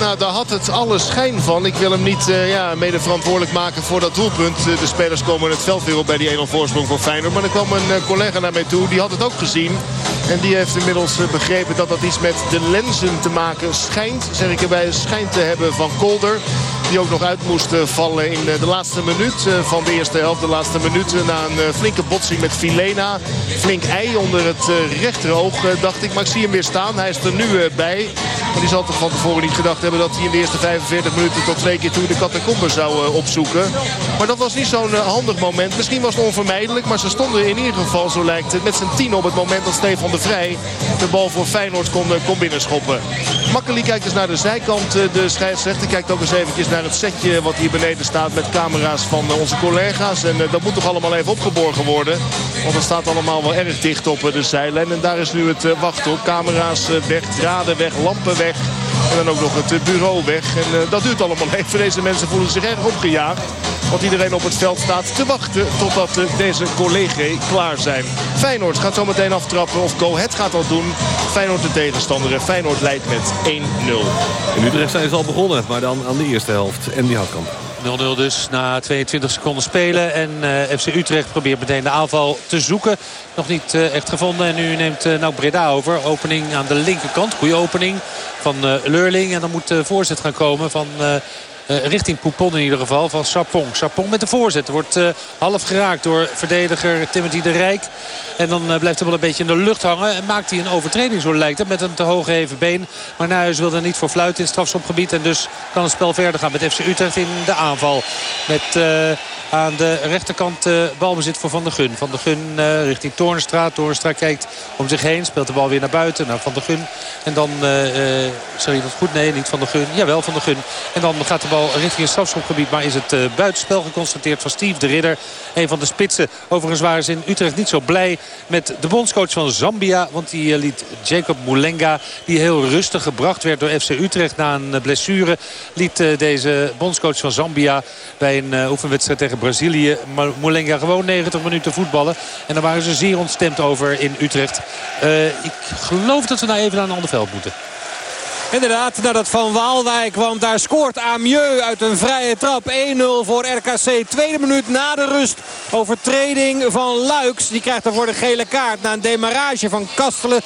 Nou, daar had het alle schijn van. Ik wil hem niet uh, ja, mede verantwoordelijk maken voor dat doelpunt. Uh, de spelers komen het veld weer op bij die 1-0 voorsprong van Feyenoord. Maar er kwam een collega naar mij toe. Die had het ook gezien. En die heeft inmiddels begrepen dat dat iets met de lenzen te maken schijnt. Zeg ik erbij, schijnt te hebben van Kolder. Die ook nog uit moest vallen in de laatste minuut van de eerste helft. De laatste minuut na een flinke botsing met Filena. Flink ei onder het rechteroog, dacht ik. Maar ik zie hem weer staan. Hij is er nu bij. Die zal toch van tevoren niet gedacht hebben dat hij in de eerste 45 minuten tot twee keer toe de catacomben zou uh, opzoeken. Maar dat was niet zo'n uh, handig moment. Misschien was het onvermijdelijk, maar ze stonden in ieder geval, zo lijkt het, met z'n tien op het moment dat Stefan de Vrij de bal voor Feyenoord kon, uh, kon binnenschoppen. Makkelijk kijkt eens naar de zijkant, de scheidsrechter. Kijkt ook eens eventjes naar het setje wat hier beneden staat met camera's van onze collega's. En dat moet toch allemaal even opgeborgen worden. Want het staat allemaal wel erg dicht op de zijlijn. En daar is nu het wachten op. Camera's weg, draden weg, lampen weg. En dan ook nog het bureau weg. En uh, dat duurt allemaal even. Deze mensen voelen zich erg opgejaagd. Want iedereen op het veld staat te wachten totdat uh, deze collega's klaar zijn. Feyenoord gaat zo meteen aftrappen. Of Go Ahead gaat dat doen. Feyenoord de tegenstander. Feyenoord leidt met 1-0. In Utrecht zijn ze al begonnen. Maar dan aan de eerste helft. En die Houtkamp. 0-0 dus na 22 seconden spelen. En uh, FC Utrecht probeert meteen de aanval te zoeken. Nog niet uh, echt gevonden. En nu neemt uh, nou Breda over. Opening aan de linkerkant. Goede opening van Leurling. En dan moet de voorzet gaan komen van... Uh, richting Poupon in ieder geval van Sapong. Sapong met de voorzet. Wordt uh, half geraakt door verdediger Timothy de Rijk. En dan uh, blijft hij wel een beetje in de lucht hangen. En maakt hij een overtreding zo lijkt het. Met een te hoog heven been. Maar Nijhuis wil er niet voor fluiten in het strafschopgebied. En dus kan het spel verder gaan met FC Utrecht in de aanval. Met aan de rechterkant uh, balbezit voor Van der Gun. Van der Gun richting Toornstra. Toornstra kijkt om zich heen. Speelt de bal weer naar buiten. Naar Van der Gun. En dan, uh, je dat goed? Nee, niet Van der Gun. Jawel, Van der Gun. En dan gaat de bal richting het strafschopgebied. Maar is het buitenspel geconstateerd van Steve de Ridder. Een van de spitsen. Overigens waren ze in Utrecht niet zo blij met de bondscoach van Zambia. Want die liet Jacob Moulenga, die heel rustig gebracht werd door FC Utrecht na een blessure. Liet deze bondscoach van Zambia bij een oefenwedstrijd tegen Brazilië. Moulenga gewoon 90 minuten voetballen. En daar waren ze zeer ontstemd over in Utrecht. Ik geloof dat we nou even naar een ander veld moeten. Inderdaad, naar dat van Waalwijk. Want daar scoort Amieux uit een vrije trap. 1-0 voor RKC. Tweede minuut na de rust. Overtreding van Luiks. Die krijgt voor de gele kaart. Na een demarrage van Kastelen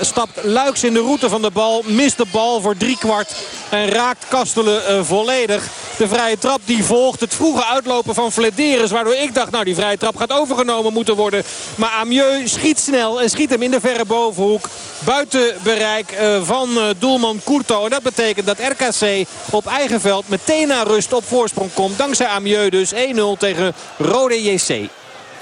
stapt Luiks in de route van de bal. Mist de bal voor driekwart. En raakt Kastelen uh, volledig. De vrije trap die volgt. Het vroege uitlopen van Flederis. Waardoor ik dacht, nou die vrije trap gaat overgenomen moeten worden. Maar Amieux schiet snel en schiet hem in de verre bovenhoek. Buiten bereik uh, van uh, doelman. En dat betekent dat RKC op eigen veld meteen naar rust op voorsprong komt. Dankzij Amieux dus 1-0 tegen Rode JC.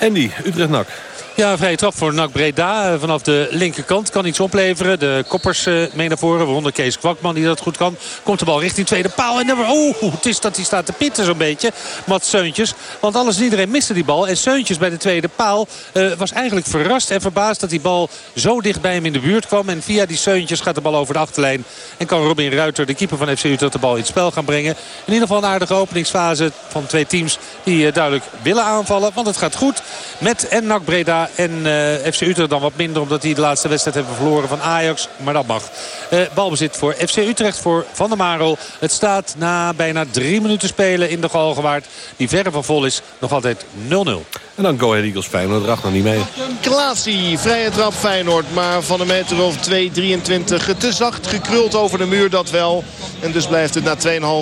Andy, Utrecht-Nak. Ja, vrije trap voor NAC Breda eh, vanaf de linkerkant. Kan iets opleveren. De koppers uh, mee naar voren. Waaronder Kees Kwakman die dat goed kan. Komt de bal richting tweede paal. En dan, oh, het is dat hij staat te pitten zo'n beetje. Mats Seuntjes. Want alles en iedereen miste die bal. En Seuntjes bij de tweede paal uh, was eigenlijk verrast en verbaasd dat die bal zo dicht bij hem in de buurt kwam. En via die Seuntjes gaat de bal over de achterlijn. En kan Robin Ruiter, de keeper van FC Utrecht, de bal in het spel gaan brengen. In ieder geval een aardige openingsfase van twee teams die duidelijk willen aanvallen. Want het gaat goed met en NAC Breda en uh, FC Utrecht dan wat minder omdat die de laatste wedstrijd hebben verloren van Ajax. Maar dat mag. Uh, balbezit voor FC Utrecht voor Van der Marel. Het staat na bijna drie minuten spelen in de Galgenwaard. Die verre van vol is. Nog altijd 0-0. En dan Go Ahead Eagles Feyenoord. Racht nog niet mee. Klaasie, vrije trap Feyenoord. Maar van een meter of 2,23 te zacht gekruld over de muur dat wel. En dus blijft het na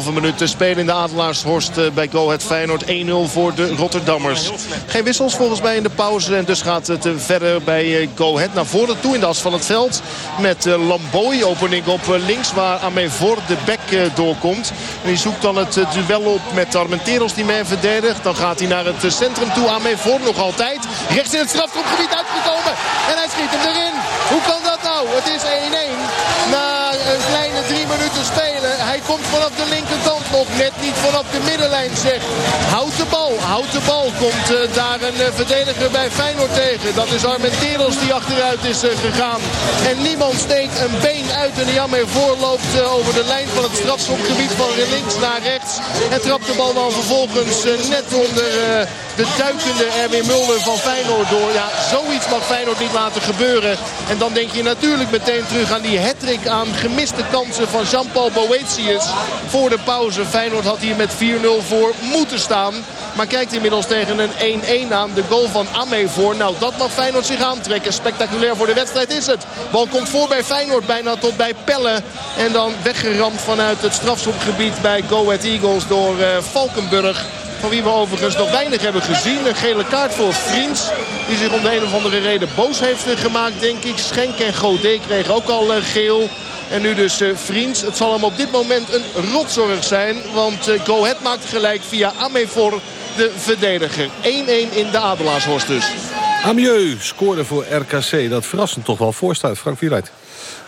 2,5 minuten spelen in de Adelaarshorst eh, bij Go Ahead Feyenoord. 1-0 voor de Rotterdammers. Geen wissels volgens mij in de pauze. En dus gaat het verder bij eh, Go Ahead naar voren toe in de as van het veld. Met eh, Lamboy opening op links waar voor de bek doorkomt. En die zoekt dan het duel op met Armenteros die mee verdedigt. Dan gaat hij naar het centrum toe. Voor nog altijd. Rechts in het strafschopgebied uitgekomen. En hij schiet hem erin. Hoe kan dat nou? Het is 1-1 na een kleine drie minuten spelen. Hij komt vanaf de linkerkant nog net niet vanaf de middenlijn zeg. Houd de bal, houd de bal. Komt uh, daar een uh, verdediger bij Feyenoord tegen. Dat is Armenteros die achteruit is uh, gegaan. En niemand steekt een been uit en Jammer voorloopt over de lijn van het strafschopgebied van links naar rechts. En trapt de bal dan vervolgens net onder de duikende Erwin Mulder van Feyenoord door. Ja, zoiets mag Feyenoord niet laten gebeuren. En dan denk je natuurlijk meteen terug aan die hattrick aan gemiste kansen van Jean-Paul Voor de pauze. Feyenoord had hier met 4-0 voor moeten staan. Maar kijkt inmiddels tegen een 1-1 aan. De goal van Ame voor. Nou, dat mag Feyenoord zich aantrekken. Spectaculair voor de wedstrijd is het. Bal komt voor bij Feyenoord bijna tot bij Pelle. En dan weggeramd vanuit het strafschopgebied bij Go Ahead Eagles door uh, Valkenburg. Van wie we overigens nog weinig hebben gezien. Een gele kaart voor Vriends. Die zich om de een of andere reden boos heeft gemaakt, denk ik. Schenk en Godet kregen ook al uh, geel. En nu dus uh, Vriends. Het zal hem op dit moment een rotzorg zijn. Want uh, Go maakt gelijk via Amefor de verdediger. 1-1 in de Adelaarshorst dus. Amieux scoorde voor RKC. Dat verrassend toch wel voorstaat. Frank Wieluid.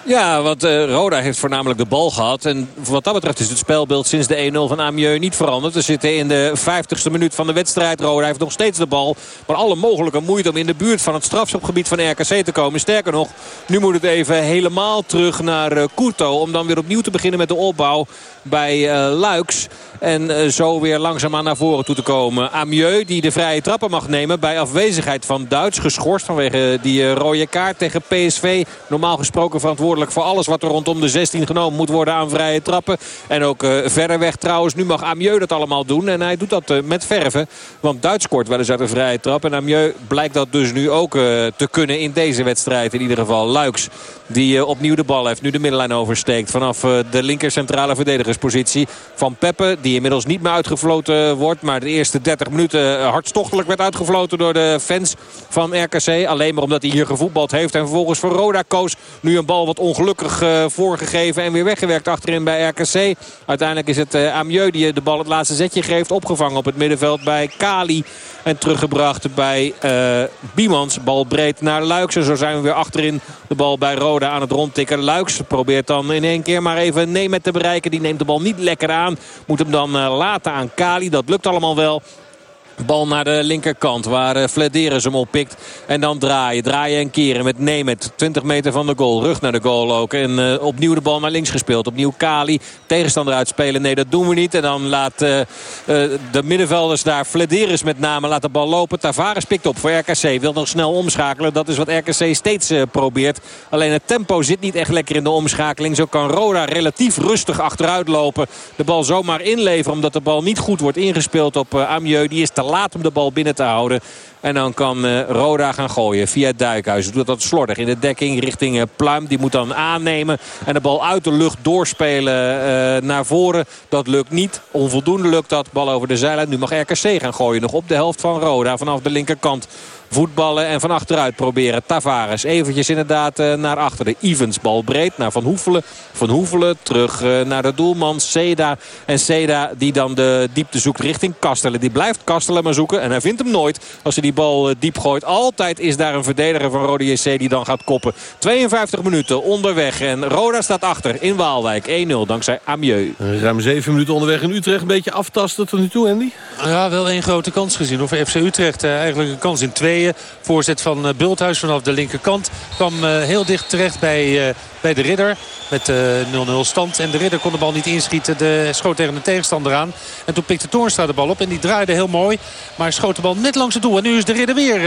Ja, want uh, Roda heeft voornamelijk de bal gehad. En wat dat betreft is het spelbeeld sinds de 1-0 van Amieux niet veranderd. We zitten in de 50ste minuut van de wedstrijd. Roda heeft nog steeds de bal. Maar alle mogelijke moeite om in de buurt van het strafschopgebied van RKC te komen. Sterker nog, nu moet het even helemaal terug naar uh. Om dan weer opnieuw te beginnen met de opbouw bij uh, Luiks. En zo weer langzaamaan naar voren toe te komen. Amieux die de vrije trappen mag nemen bij afwezigheid van Duits. Geschorst vanwege die rode kaart tegen PSV. Normaal gesproken verantwoordelijk voor alles wat er rondom de 16 genomen moet worden aan vrije trappen. En ook uh, verder weg trouwens. Nu mag Amieux dat allemaal doen. En hij doet dat met verven. Want Duits scoort wel eens uit een vrije trap. En Amieux blijkt dat dus nu ook te kunnen in deze wedstrijd. In ieder geval Luiks die opnieuw de bal heeft. Nu de middenlijn oversteekt vanaf de linker centrale verdedigerspositie van Peppe die inmiddels niet meer uitgefloten wordt. Maar de eerste 30 minuten hartstochtelijk werd uitgefloten door de fans van RKC. Alleen maar omdat hij hier gevoetbald heeft. En vervolgens voor Roda koos nu een bal wat ongelukkig voorgegeven. En weer weggewerkt achterin bij RKC. Uiteindelijk is het Amieux die de bal het laatste zetje geeft. Opgevangen op het middenveld bij Kali. En teruggebracht bij Biemans. Bal breed naar Luiks. En zo zijn we weer achterin de bal bij Roda aan het rondtikken. Luiks probeert dan in één keer maar even Nemet te bereiken. Die neemt de bal niet lekker aan. Moet hem dan uh, laten aan Kali. Dat lukt allemaal wel. Bal naar de linkerkant waar uh, hem oppikt. En dan draaien. Draaien en keren met Nemet. 20 meter van de goal. Rug naar de goal ook. En uh, opnieuw de bal naar links gespeeld. Opnieuw Kali. Tegenstander uitspelen. Nee, dat doen we niet. En dan laat uh, de middenvelders daar Flederis met name laat de bal lopen. Tavares pikt op voor RKC. Wil nog snel omschakelen. Dat is wat RKC steeds probeert. Alleen het tempo zit niet echt lekker in de omschakeling. Zo kan Roda relatief rustig achteruit lopen. De bal zomaar inleveren. Omdat de bal niet goed wordt ingespeeld op Amieux. Die is te laat om de bal binnen te houden. En dan kan uh, Roda gaan gooien via Duikhuis. Doet dat slordig in de dekking richting uh, Pluim. Die moet dan aannemen en de bal uit de lucht doorspelen uh, naar voren. Dat lukt niet. Onvoldoende lukt dat. Bal over de zijlijn. Nu mag RKC gaan gooien. Nog op de helft van Roda vanaf de linkerkant voetballen en van achteruit proberen. Tavares eventjes inderdaad uh, naar achteren. Evans bal breed naar Van Hoefelen. Van Hoefelen terug uh, naar de doelman Seda. En Seda die dan de diepte zoekt richting Kastelen. Die blijft Kastelen maar zoeken en hij vindt hem nooit als hij die bal uh, diep gooit. Altijd is daar een verdediger van Rode JC die dan gaat koppen. 52 minuten onderweg en Roda staat achter in Waalwijk. 1-0 dankzij Amieux. Ruim 7 minuten onderweg in Utrecht. Een beetje aftasten tot nu toe Andy? Ja, wel één grote kans gezien. Of FC Utrecht eigenlijk een kans in twee Voorzet van Bulthuis vanaf de linkerkant. Kwam heel dicht terecht bij, bij de Ridder. Met 0-0 stand. En de Ridder kon de bal niet inschieten. De schoot tegen de tegenstander aan. En toen pikte Toornstra de bal op. En die draaide heel mooi. Maar schoot de bal net langs het doel. En nu is de Ridder weer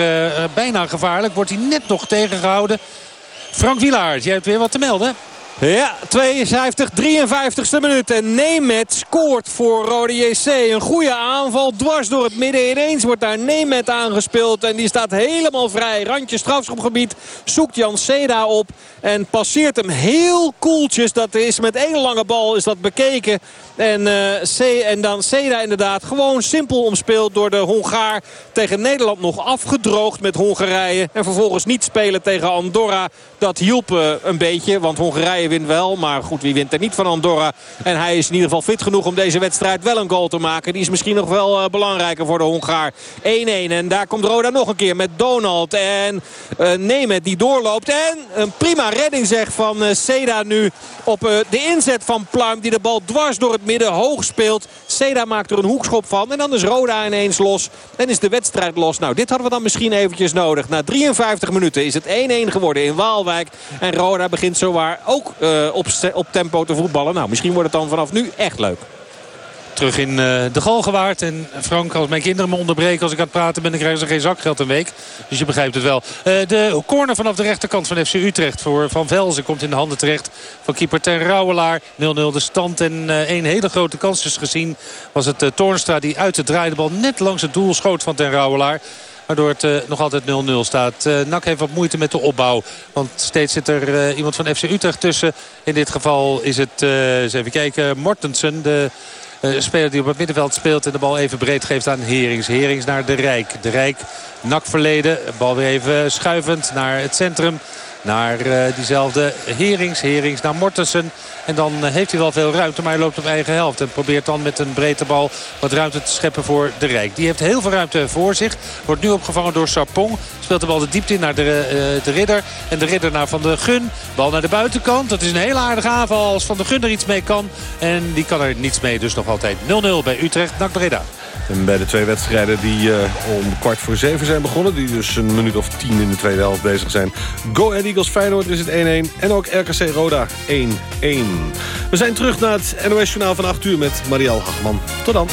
bijna gevaarlijk. Wordt hij net nog tegengehouden. Frank Wielaert, jij hebt weer wat te melden. Ja, 52, 53ste minuut. En Nemet scoort voor Rode JC. Een goede aanval dwars door het midden. Ineens wordt daar Nemet aangespeeld. En die staat helemaal vrij. Randje strafschopgebied. Zoekt Jan Seda op. En passeert hem heel koeltjes. Dat is met één lange bal is dat bekeken. En, uh, C en dan Seda inderdaad gewoon simpel omspeeld door de Hongaar. Tegen Nederland nog afgedroogd met Hongarije. En vervolgens niet spelen tegen Andorra. Dat hielp uh, een beetje. Want Hongarije wint wel. Maar goed, wie wint er niet van Andorra? En hij is in ieder geval fit genoeg om deze wedstrijd wel een goal te maken. Die is misschien nog wel uh, belangrijker voor de Hongaar. 1-1. En daar komt Roda nog een keer met Donald. En uh, die doorloopt. En een prima redding zeg van uh, Seda nu op de inzet van Pluim. Die de bal dwars door het midden hoog speelt. Seda maakt er een hoekschop van. En dan is Roda ineens los. En is de wedstrijd los. Nou, dit hadden we dan misschien eventjes nodig. Na 53 minuten is het 1-1 geworden in Waalwijk. En Roda begint zowaar ook uh, op, op tempo te voetballen. Nou, misschien wordt het dan vanaf nu echt leuk. terug in uh, de Galgenwaard. En Frank, als mijn kinderen me onderbreken als ik aan het praten ben... dan krijgen ze geen zakgeld een week. Dus je begrijpt het wel. Uh, de corner vanaf de rechterkant van FC Utrecht voor Van Velzen... komt in de handen terecht van keeper Ten Rouwelaar. 0-0 de stand en één hele grote kans dus gezien... was het Toornstra die uit de draaide bal net langs het doel schoot van Ten Rouwelaar. Waardoor het uh, nog altijd 0-0 staat. Uh, NAC heeft wat moeite met de opbouw. Want steeds zit er uh, iemand van FC Utrecht tussen. In dit geval is het, eens even kijken, Mortensen. De speler die op het middenveld speelt en de bal even breed geeft aan Herings. Herings naar de Rijk. De Rijk, NAC verleden. Bal weer even schuivend naar het centrum. Naar diezelfde Herings. Herings naar Mortensen. En dan heeft hij wel veel ruimte, maar hij loopt op eigen helft. En probeert dan met een breedte bal wat ruimte te scheppen voor de Rijk. Die heeft heel veel ruimte voor zich. Wordt nu opgevangen door Sarpong. Speelt de bal de diepte in naar de, uh, de Ridder. En de Ridder naar Van de Gun. Bal naar de buitenkant. Dat is een hele aardige aanval als Van de Gun er iets mee kan. En die kan er niets mee. Dus nog altijd 0-0 bij Utrecht. NAC Breda. En bij de twee wedstrijden die uh, om kwart voor zeven zijn begonnen... die dus een minuut of tien in de tweede helft bezig zijn... Go Ahead Eagles Feyenoord is het 1-1 en ook RKC Roda 1-1. We zijn terug naar het NOS-journaal van 8 uur met Marielle Hagman. Tot dan.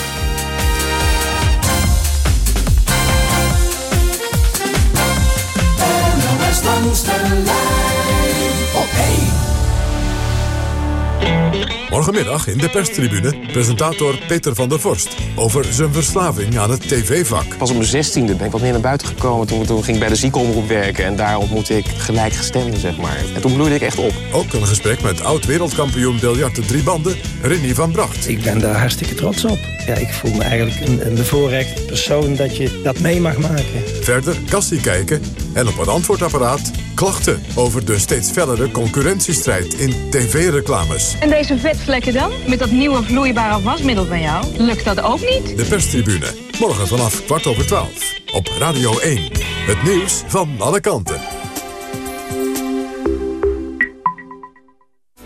Morgenmiddag in de perstribune presentator Peter van der Vorst... over zijn verslaving aan het tv-vak. Pas op mijn zestiende ben ik wat meer naar buiten gekomen. Toen, toen ging ik bij de ziekenomroep werken. En daar ontmoette ik gelijkgestemden, zeg maar. En toen bloeide ik echt op. Ook een gesprek met oud-wereldkampioen biljarten drie banden, Rinnie van Bracht. Ik ben daar hartstikke trots op. Ja, ik voel me eigenlijk een, een bevoorrecht persoon dat je dat mee mag maken. Verder kassie kijken en op het antwoordapparaat klachten... over de steeds fellere concurrentiestrijd in tv-reclames. En deze vetvlekken dan? Met dat nieuwe vloeibare wasmiddel van jou? Lukt dat ook niet? De perstribune. Morgen vanaf kwart over twaalf. Op Radio 1. Het nieuws van alle kanten.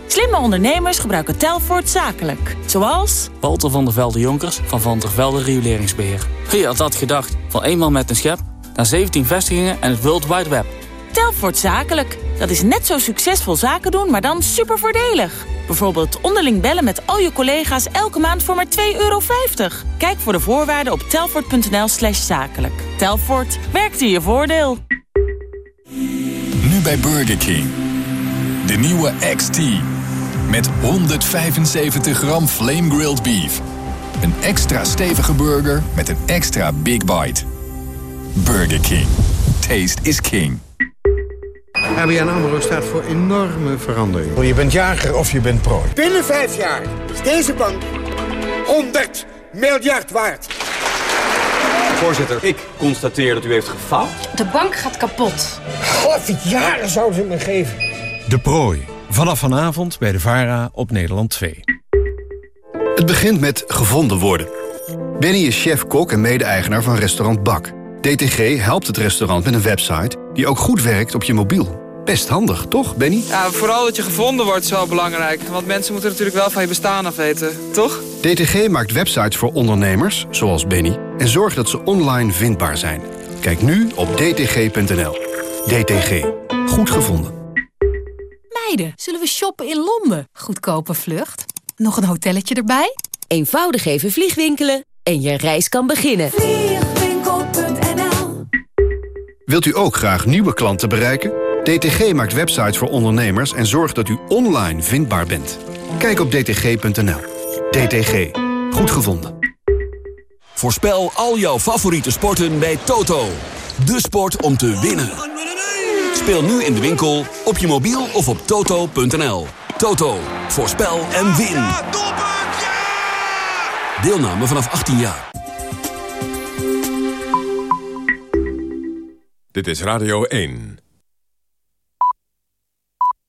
Slimme ondernemers gebruiken Telfort zakelijk. Zoals... Walter van der Velde Jonkers van Van der Velde Rioleringsbeheer. Wie had dat gedacht? Van eenmaal met een schep naar 17 vestigingen en het World Wide Web. Telfort zakelijk. Dat is net zo succesvol zaken doen, maar dan super voordelig. Bijvoorbeeld onderling bellen met al je collega's elke maand voor maar 2,50 euro. Kijk voor de voorwaarden op telfort.nl slash zakelijk. Telfort, werkt in je voordeel. Nu bij Burger King. De nieuwe XT. Met 175 gram flame grilled beef. Een extra stevige burger met een extra big bite. Burger King. Taste is king. ABN AMRO staat voor enorme verandering. Je bent jager of je bent prooi. Binnen vijf jaar is deze bank 100 miljard waard. Voorzitter, ik constateer dat u heeft gefaald. De bank gaat kapot. God, jaren zouden ze me geven. De prooi. Vanaf vanavond bij de VARA op Nederland 2. Het begint met gevonden worden. Benny is chef-kok en mede-eigenaar van restaurant Bak. DTG helpt het restaurant met een website die ook goed werkt op je mobiel. Best handig, toch, Benny? Ja, vooral dat je gevonden wordt is wel belangrijk. Want mensen moeten natuurlijk wel van je bestaan af weten, toch? DTG maakt websites voor ondernemers, zoals Benny... en zorgt dat ze online vindbaar zijn. Kijk nu op dtg.nl. DTG. Goed gevonden. Meiden, zullen we shoppen in Londen? Goedkope vlucht. Nog een hotelletje erbij? Eenvoudig even vliegwinkelen en je reis kan beginnen. Wilt u ook graag nieuwe klanten bereiken? DTG maakt websites voor ondernemers en zorgt dat u online vindbaar bent. Kijk op dtg.nl. DTG. Goed gevonden. Voorspel al jouw favoriete sporten bij Toto. De sport om te winnen. Speel nu in de winkel, op je mobiel of op toto.nl. Toto, voorspel en win. Deelname vanaf 18 jaar. Dit is Radio 1.